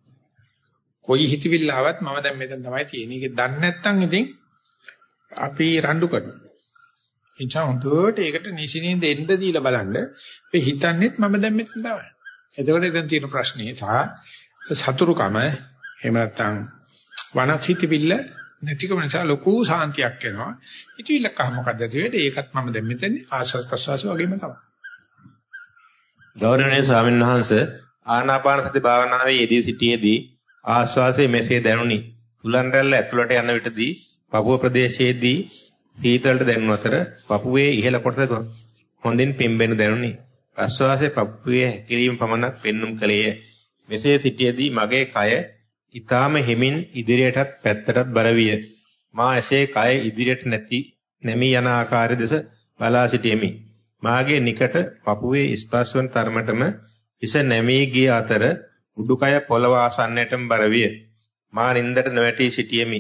කොයි හිතවිල්ල ආවත් මම දැන් මෙතන තමයි තියෙන්නේ. ඒක දන්නේ නැත්නම් ඉතින් අපි රණ්ඩු කරනවා. එනිසා හොඳට ඒකට නිසිනින් දෙන්න දීලා බලන්න. මේ හිතන්නේත් මම දැන් මෙතන තමයි. එතකොට දැන් තියෙන ප්‍රශ්නේ සහ සතුරුකම එහෙම නැත්නම් වනසිතවිල්ල නැතිකම නිසා ලොකු සාන්තියක් එනවා. ඉතිවිල්ල කහ මොකද්ද තියෙන්නේ? ඒකත් මම දැන් මෙතන ආශ්වාස ප්‍රශ්වාස වගේම තමයි. ගෞරවනීය ස්වාමීන් වහන්සේ ආනාපාන සති භාවනාවේ යෙදී සිටියේදී ආශ්වාසයේ මෙසේ දැනුනි. උලන් රැල්ල ඇතුළට යන විටදී පපුව ප්‍රදේශයේදී සීතලට දැනුන අතර පපුවේ ඉහළ කොටස හොඳින් පිම්බෙනු දැනුනි. ප්‍රශ්වාසයේ පපුවේ හැකිලිම පමණක් පෙන්눔 කලේය. මෙසේ සිටියේදී මගේ කය ඊටාම හිමින් ඉදිරියටත් පැත්තටත් බර විය. මා එසේ කය ඉදිරියට නැති නැමී යන ආකාරය දෙස බලා සිටියෙමි. මාගේ නිකට පපුවේ ස්පර්ශ වන තරමටම හිස නැමී ගිය අතර උඩුකය පොළව ආසන්නයටම බර විය. මා නින්දට නොවැටී සිටියෙමි.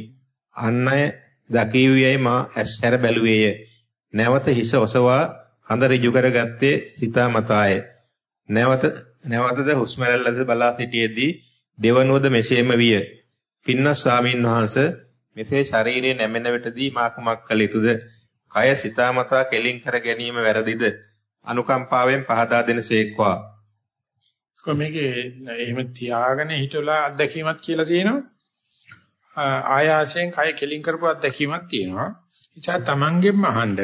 අන් අය දකීවියයි මා ඇස්හැර බැලුවේය. නැවත හිස ඔසවා හඳ ඍජු කරගත්තේ සිතා මතාය. නැවත නැවතද හුස්ම රැල්ලද බලා සිටියේදී දෙවනුවද මෙසේම විය. පින්නස් ස්වාමීන් වහන්සේ මෙසේ ශරීරයේ නැමෙන විටදී මා කුමක් කළ යුතුද? කය සිතා මතා කෙලින් කර ගැනීම වැරදිද? අනුකම්පාවෙන් පහදා දෙනසේක්වා. කොමේගේ එහෙම තියාගෙන හිටලා අත්දැකීමක් කියලා තියෙනවා. ආයාසයෙන් කය කෙලින් කරපු අත්දැකීමක් තියෙනවා. ඉතින් තමන්ගෙන්ම අහන්න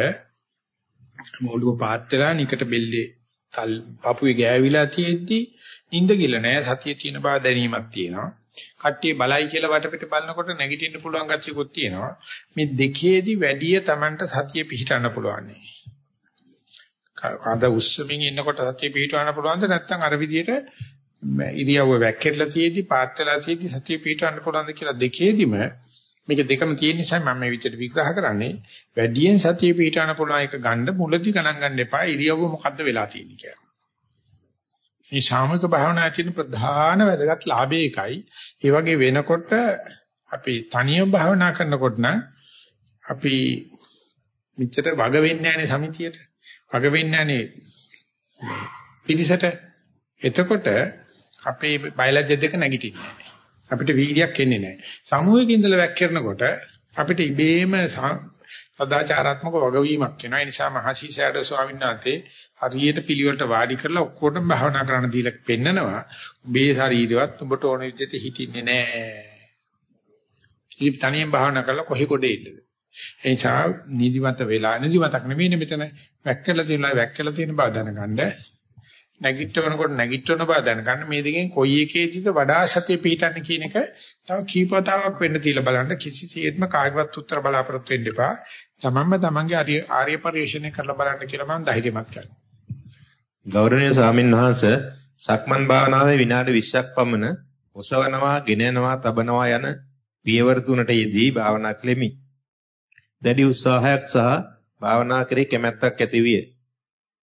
මොළුව පාත් වෙලා නිකට බෙල්ලේ තල් පපුවේ ගෑවිලා තියෙද්දි නිින්ද ගිල නෑ සතිය තියෙන බව දැනීමක් තියෙනවා. කට්ටිය බලයි කියලා වටපිට බලනකොට නැගිටින්න පුළුවන් ගැතියකුත් තියෙනවා. මේ දෙකේදී වැඩි තමන්ට සතිය පිහිටන්න පුළුවන්. කඳ උස්සමින් ඉන්නකොට සතිය පිහිටවන්න පුළුවන්ද නැත්නම් අර විදිහට ඉරියව්ව වැක්කිරලා තියේදී පාත් වෙලා තියේදී සතිය පිහිටවන්න පුළුවන්ද කියලා දෙකේදිම මේක දෙකම තියෙන නිසා මම මේ විදිහට විග්‍රහ කරන්නේ වැඩියෙන් සතිය පිහිටවන්න පුළුවන් එක ගන්න මුලදී ගණන් ගන්න එපා ඉරියව්ව මොකද්ද වෙලා තියෙන්නේ කියලා. මේ සාමූහික භාවනාවේ තියෙන ප්‍රධාන වැදගත් ලාභය එකයි. ඒ වගේ වෙනකොට අපි තනියම භාවනා කරනකොට නම් අපි මෙච්චර වග වෙන්නේ නැහැ සමිතියට. වග වෙන්නේ නැහැ පිළිසට. එතකොට අපේ බයලජ්‍ය දෙක නැගිටින්නේ නැහැ. අපිට වීර්යයක් එන්නේ නැහැ. සමූහයක ඉඳලා වැක්කිරනකොට අපිට ඉබේම සදාචාරාත්මක වගවීමක් වෙනවා. ඒ නිසා මහසීසයඩ ස්වාමීන් වහන්සේ හරියට පිළිවෙලට වාඩි කරලා ඔක්කොටම භාවනා කරන්න දීලා පෙන්නනවා. උඹේ ශරීරවත් උඹට ඕන විදිහට හිටින්නේ නැහැ. ඉතින් තනියෙන් භාවනා කරලා කොහේ කොටේ ඉන්නද? ඒ නිසා නිදිමත වෙලා නිදිමතක් නෙමෙයි මෙතන වැක්කලා තියෙනවා වැක්කලා තියෙන බව දැනගන්න නැගිටවනකොට නැගිටවන බව දැනගන්න මේ දෙකෙන් කොයි එකේදීද වඩා සතිය පිහිටන්නේ කියන එක තව කීපතාවක් වෙන්න තියලා බලන්න කිසිසේත්ම කාගවත් උත්තර බලාපොරොත්තු වෙන්න එපා. තමන්ම තමන්ගේ ආර්ය ආර්ය පරිශ්‍රණය කරලා බලන්න කියලා මම ධෛර්යමත් කරනවා. ගෞරවනීය ස්වාමින් වහන්සේ සක්මන් භාවනාවේ විනාඩි 20ක් පමණ ඔසවනවා, ගෙන යනවා, තබනවා යන පියවර තුනට යෙදී භාවනා කෙලිමි. දැඩි උත්සාහයක් සහ භාවනා කරේ කැමැත්තක් ඇති විය.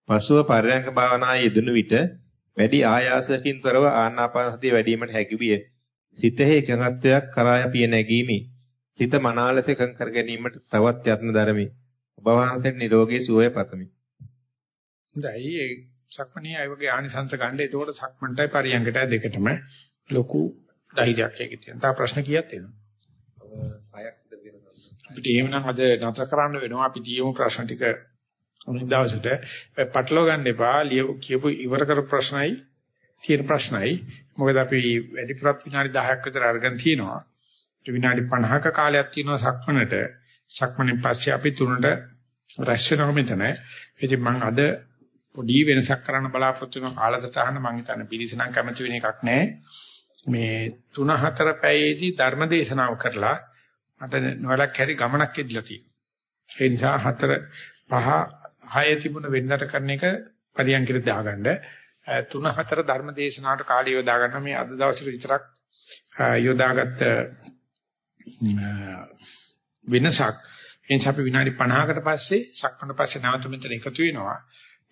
පසුව පරයන්ක භාවනායේ යෙදුණු විට වැඩි ආයාසකින් තොරව ආනාපාන සතිය වැඩිවීමට හැකි විය. සිතෙහි එකඟත්වයක් කරා යපිය නැගීමි. සිත මනාලස එකඟ කර ගැනීමට තවත් යත්න දරමි. ඔබ වහන්සේට නිරෝගී සුවය පතමි. හොඳයි ඒ සක්මණේ අය වගේ ආනිසංස ගන්න. එතකොට සක්මණටයි පරියංගට දෙකටම ලොකු ධෛර්යයක් ඒකේ තියෙනවා. තා ප්‍රශ්න කීයක් තියෙනවා? අපිට එහෙමනම් අද නතර කරන්න වෙනවා. අපි තියමු ප්‍රශ්න ටික අනිත් දවසට පටලව ගන්න එපා. කියපු ඉවර කර ප්‍රශ්නයි තියෙන ප්‍රශ්නයි. මොකද අපි වැඩි පුරත් විනාඩි 10ක් විතර අරගෙන තිනවා. විනාඩි 50ක කාලයක් තියෙනවා සක්මනට. සක්මනේ පස්සේ අපි තුනට රැස් වෙනවා මෙතන. ඉතින් මම අද පොඩි වෙනසක් කරන්න බලාපොරොත්තු වෙන කාලසටහන මම හිතන්නේ පිළිසනම් කැමති වෙන එකක් නෑ. මේ 3 4 පැයේදී ධර්ම දේශනාව කරලා මට නොලක් හැරි ගමනක් ඉදලා තියෙනවා. ඒ නිසා 4 5 6 තිබුණ වෙනදට කරන එක පරියන්කිට දාගන්න. 3 4 ධර්ම දේශනාවට කාලය යොදා ගන්න. මේ අද දවසේ විතරක් යොදාගත්ත වෙනසක්. එනිසා අපි විනාඩි 50කට පස්සේ සක්මණ පස්සේ නැවත මෙතන එකතු වෙනවා.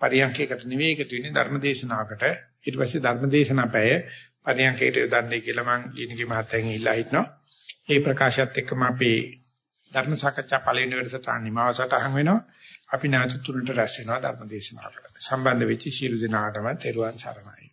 පරියන්කයකට නෙවෙයි එකතු වෙන්නේ ධර්ම දේශනාවකට. ඊට පස්සේ ධර්ම දේශනා පැය පරියන්කයට යොදන්නේ කියලා මම ඊනිගේ මහත්තයන් ඉල්ලා හිටනවා. ඒ ප්‍රකාශයත් එක්කම අපේ ධර්ම සාකච්ඡා පළවෙනි වැඩසටහන නිමවසටහන් වෙනවා. අපි නැවත තුනට රැස් වෙනවා ධර්ම දේශනාවකට සම්බන්ධ වෙච්ච සියලු දෙනාටම තෙරුවන් සරණයි.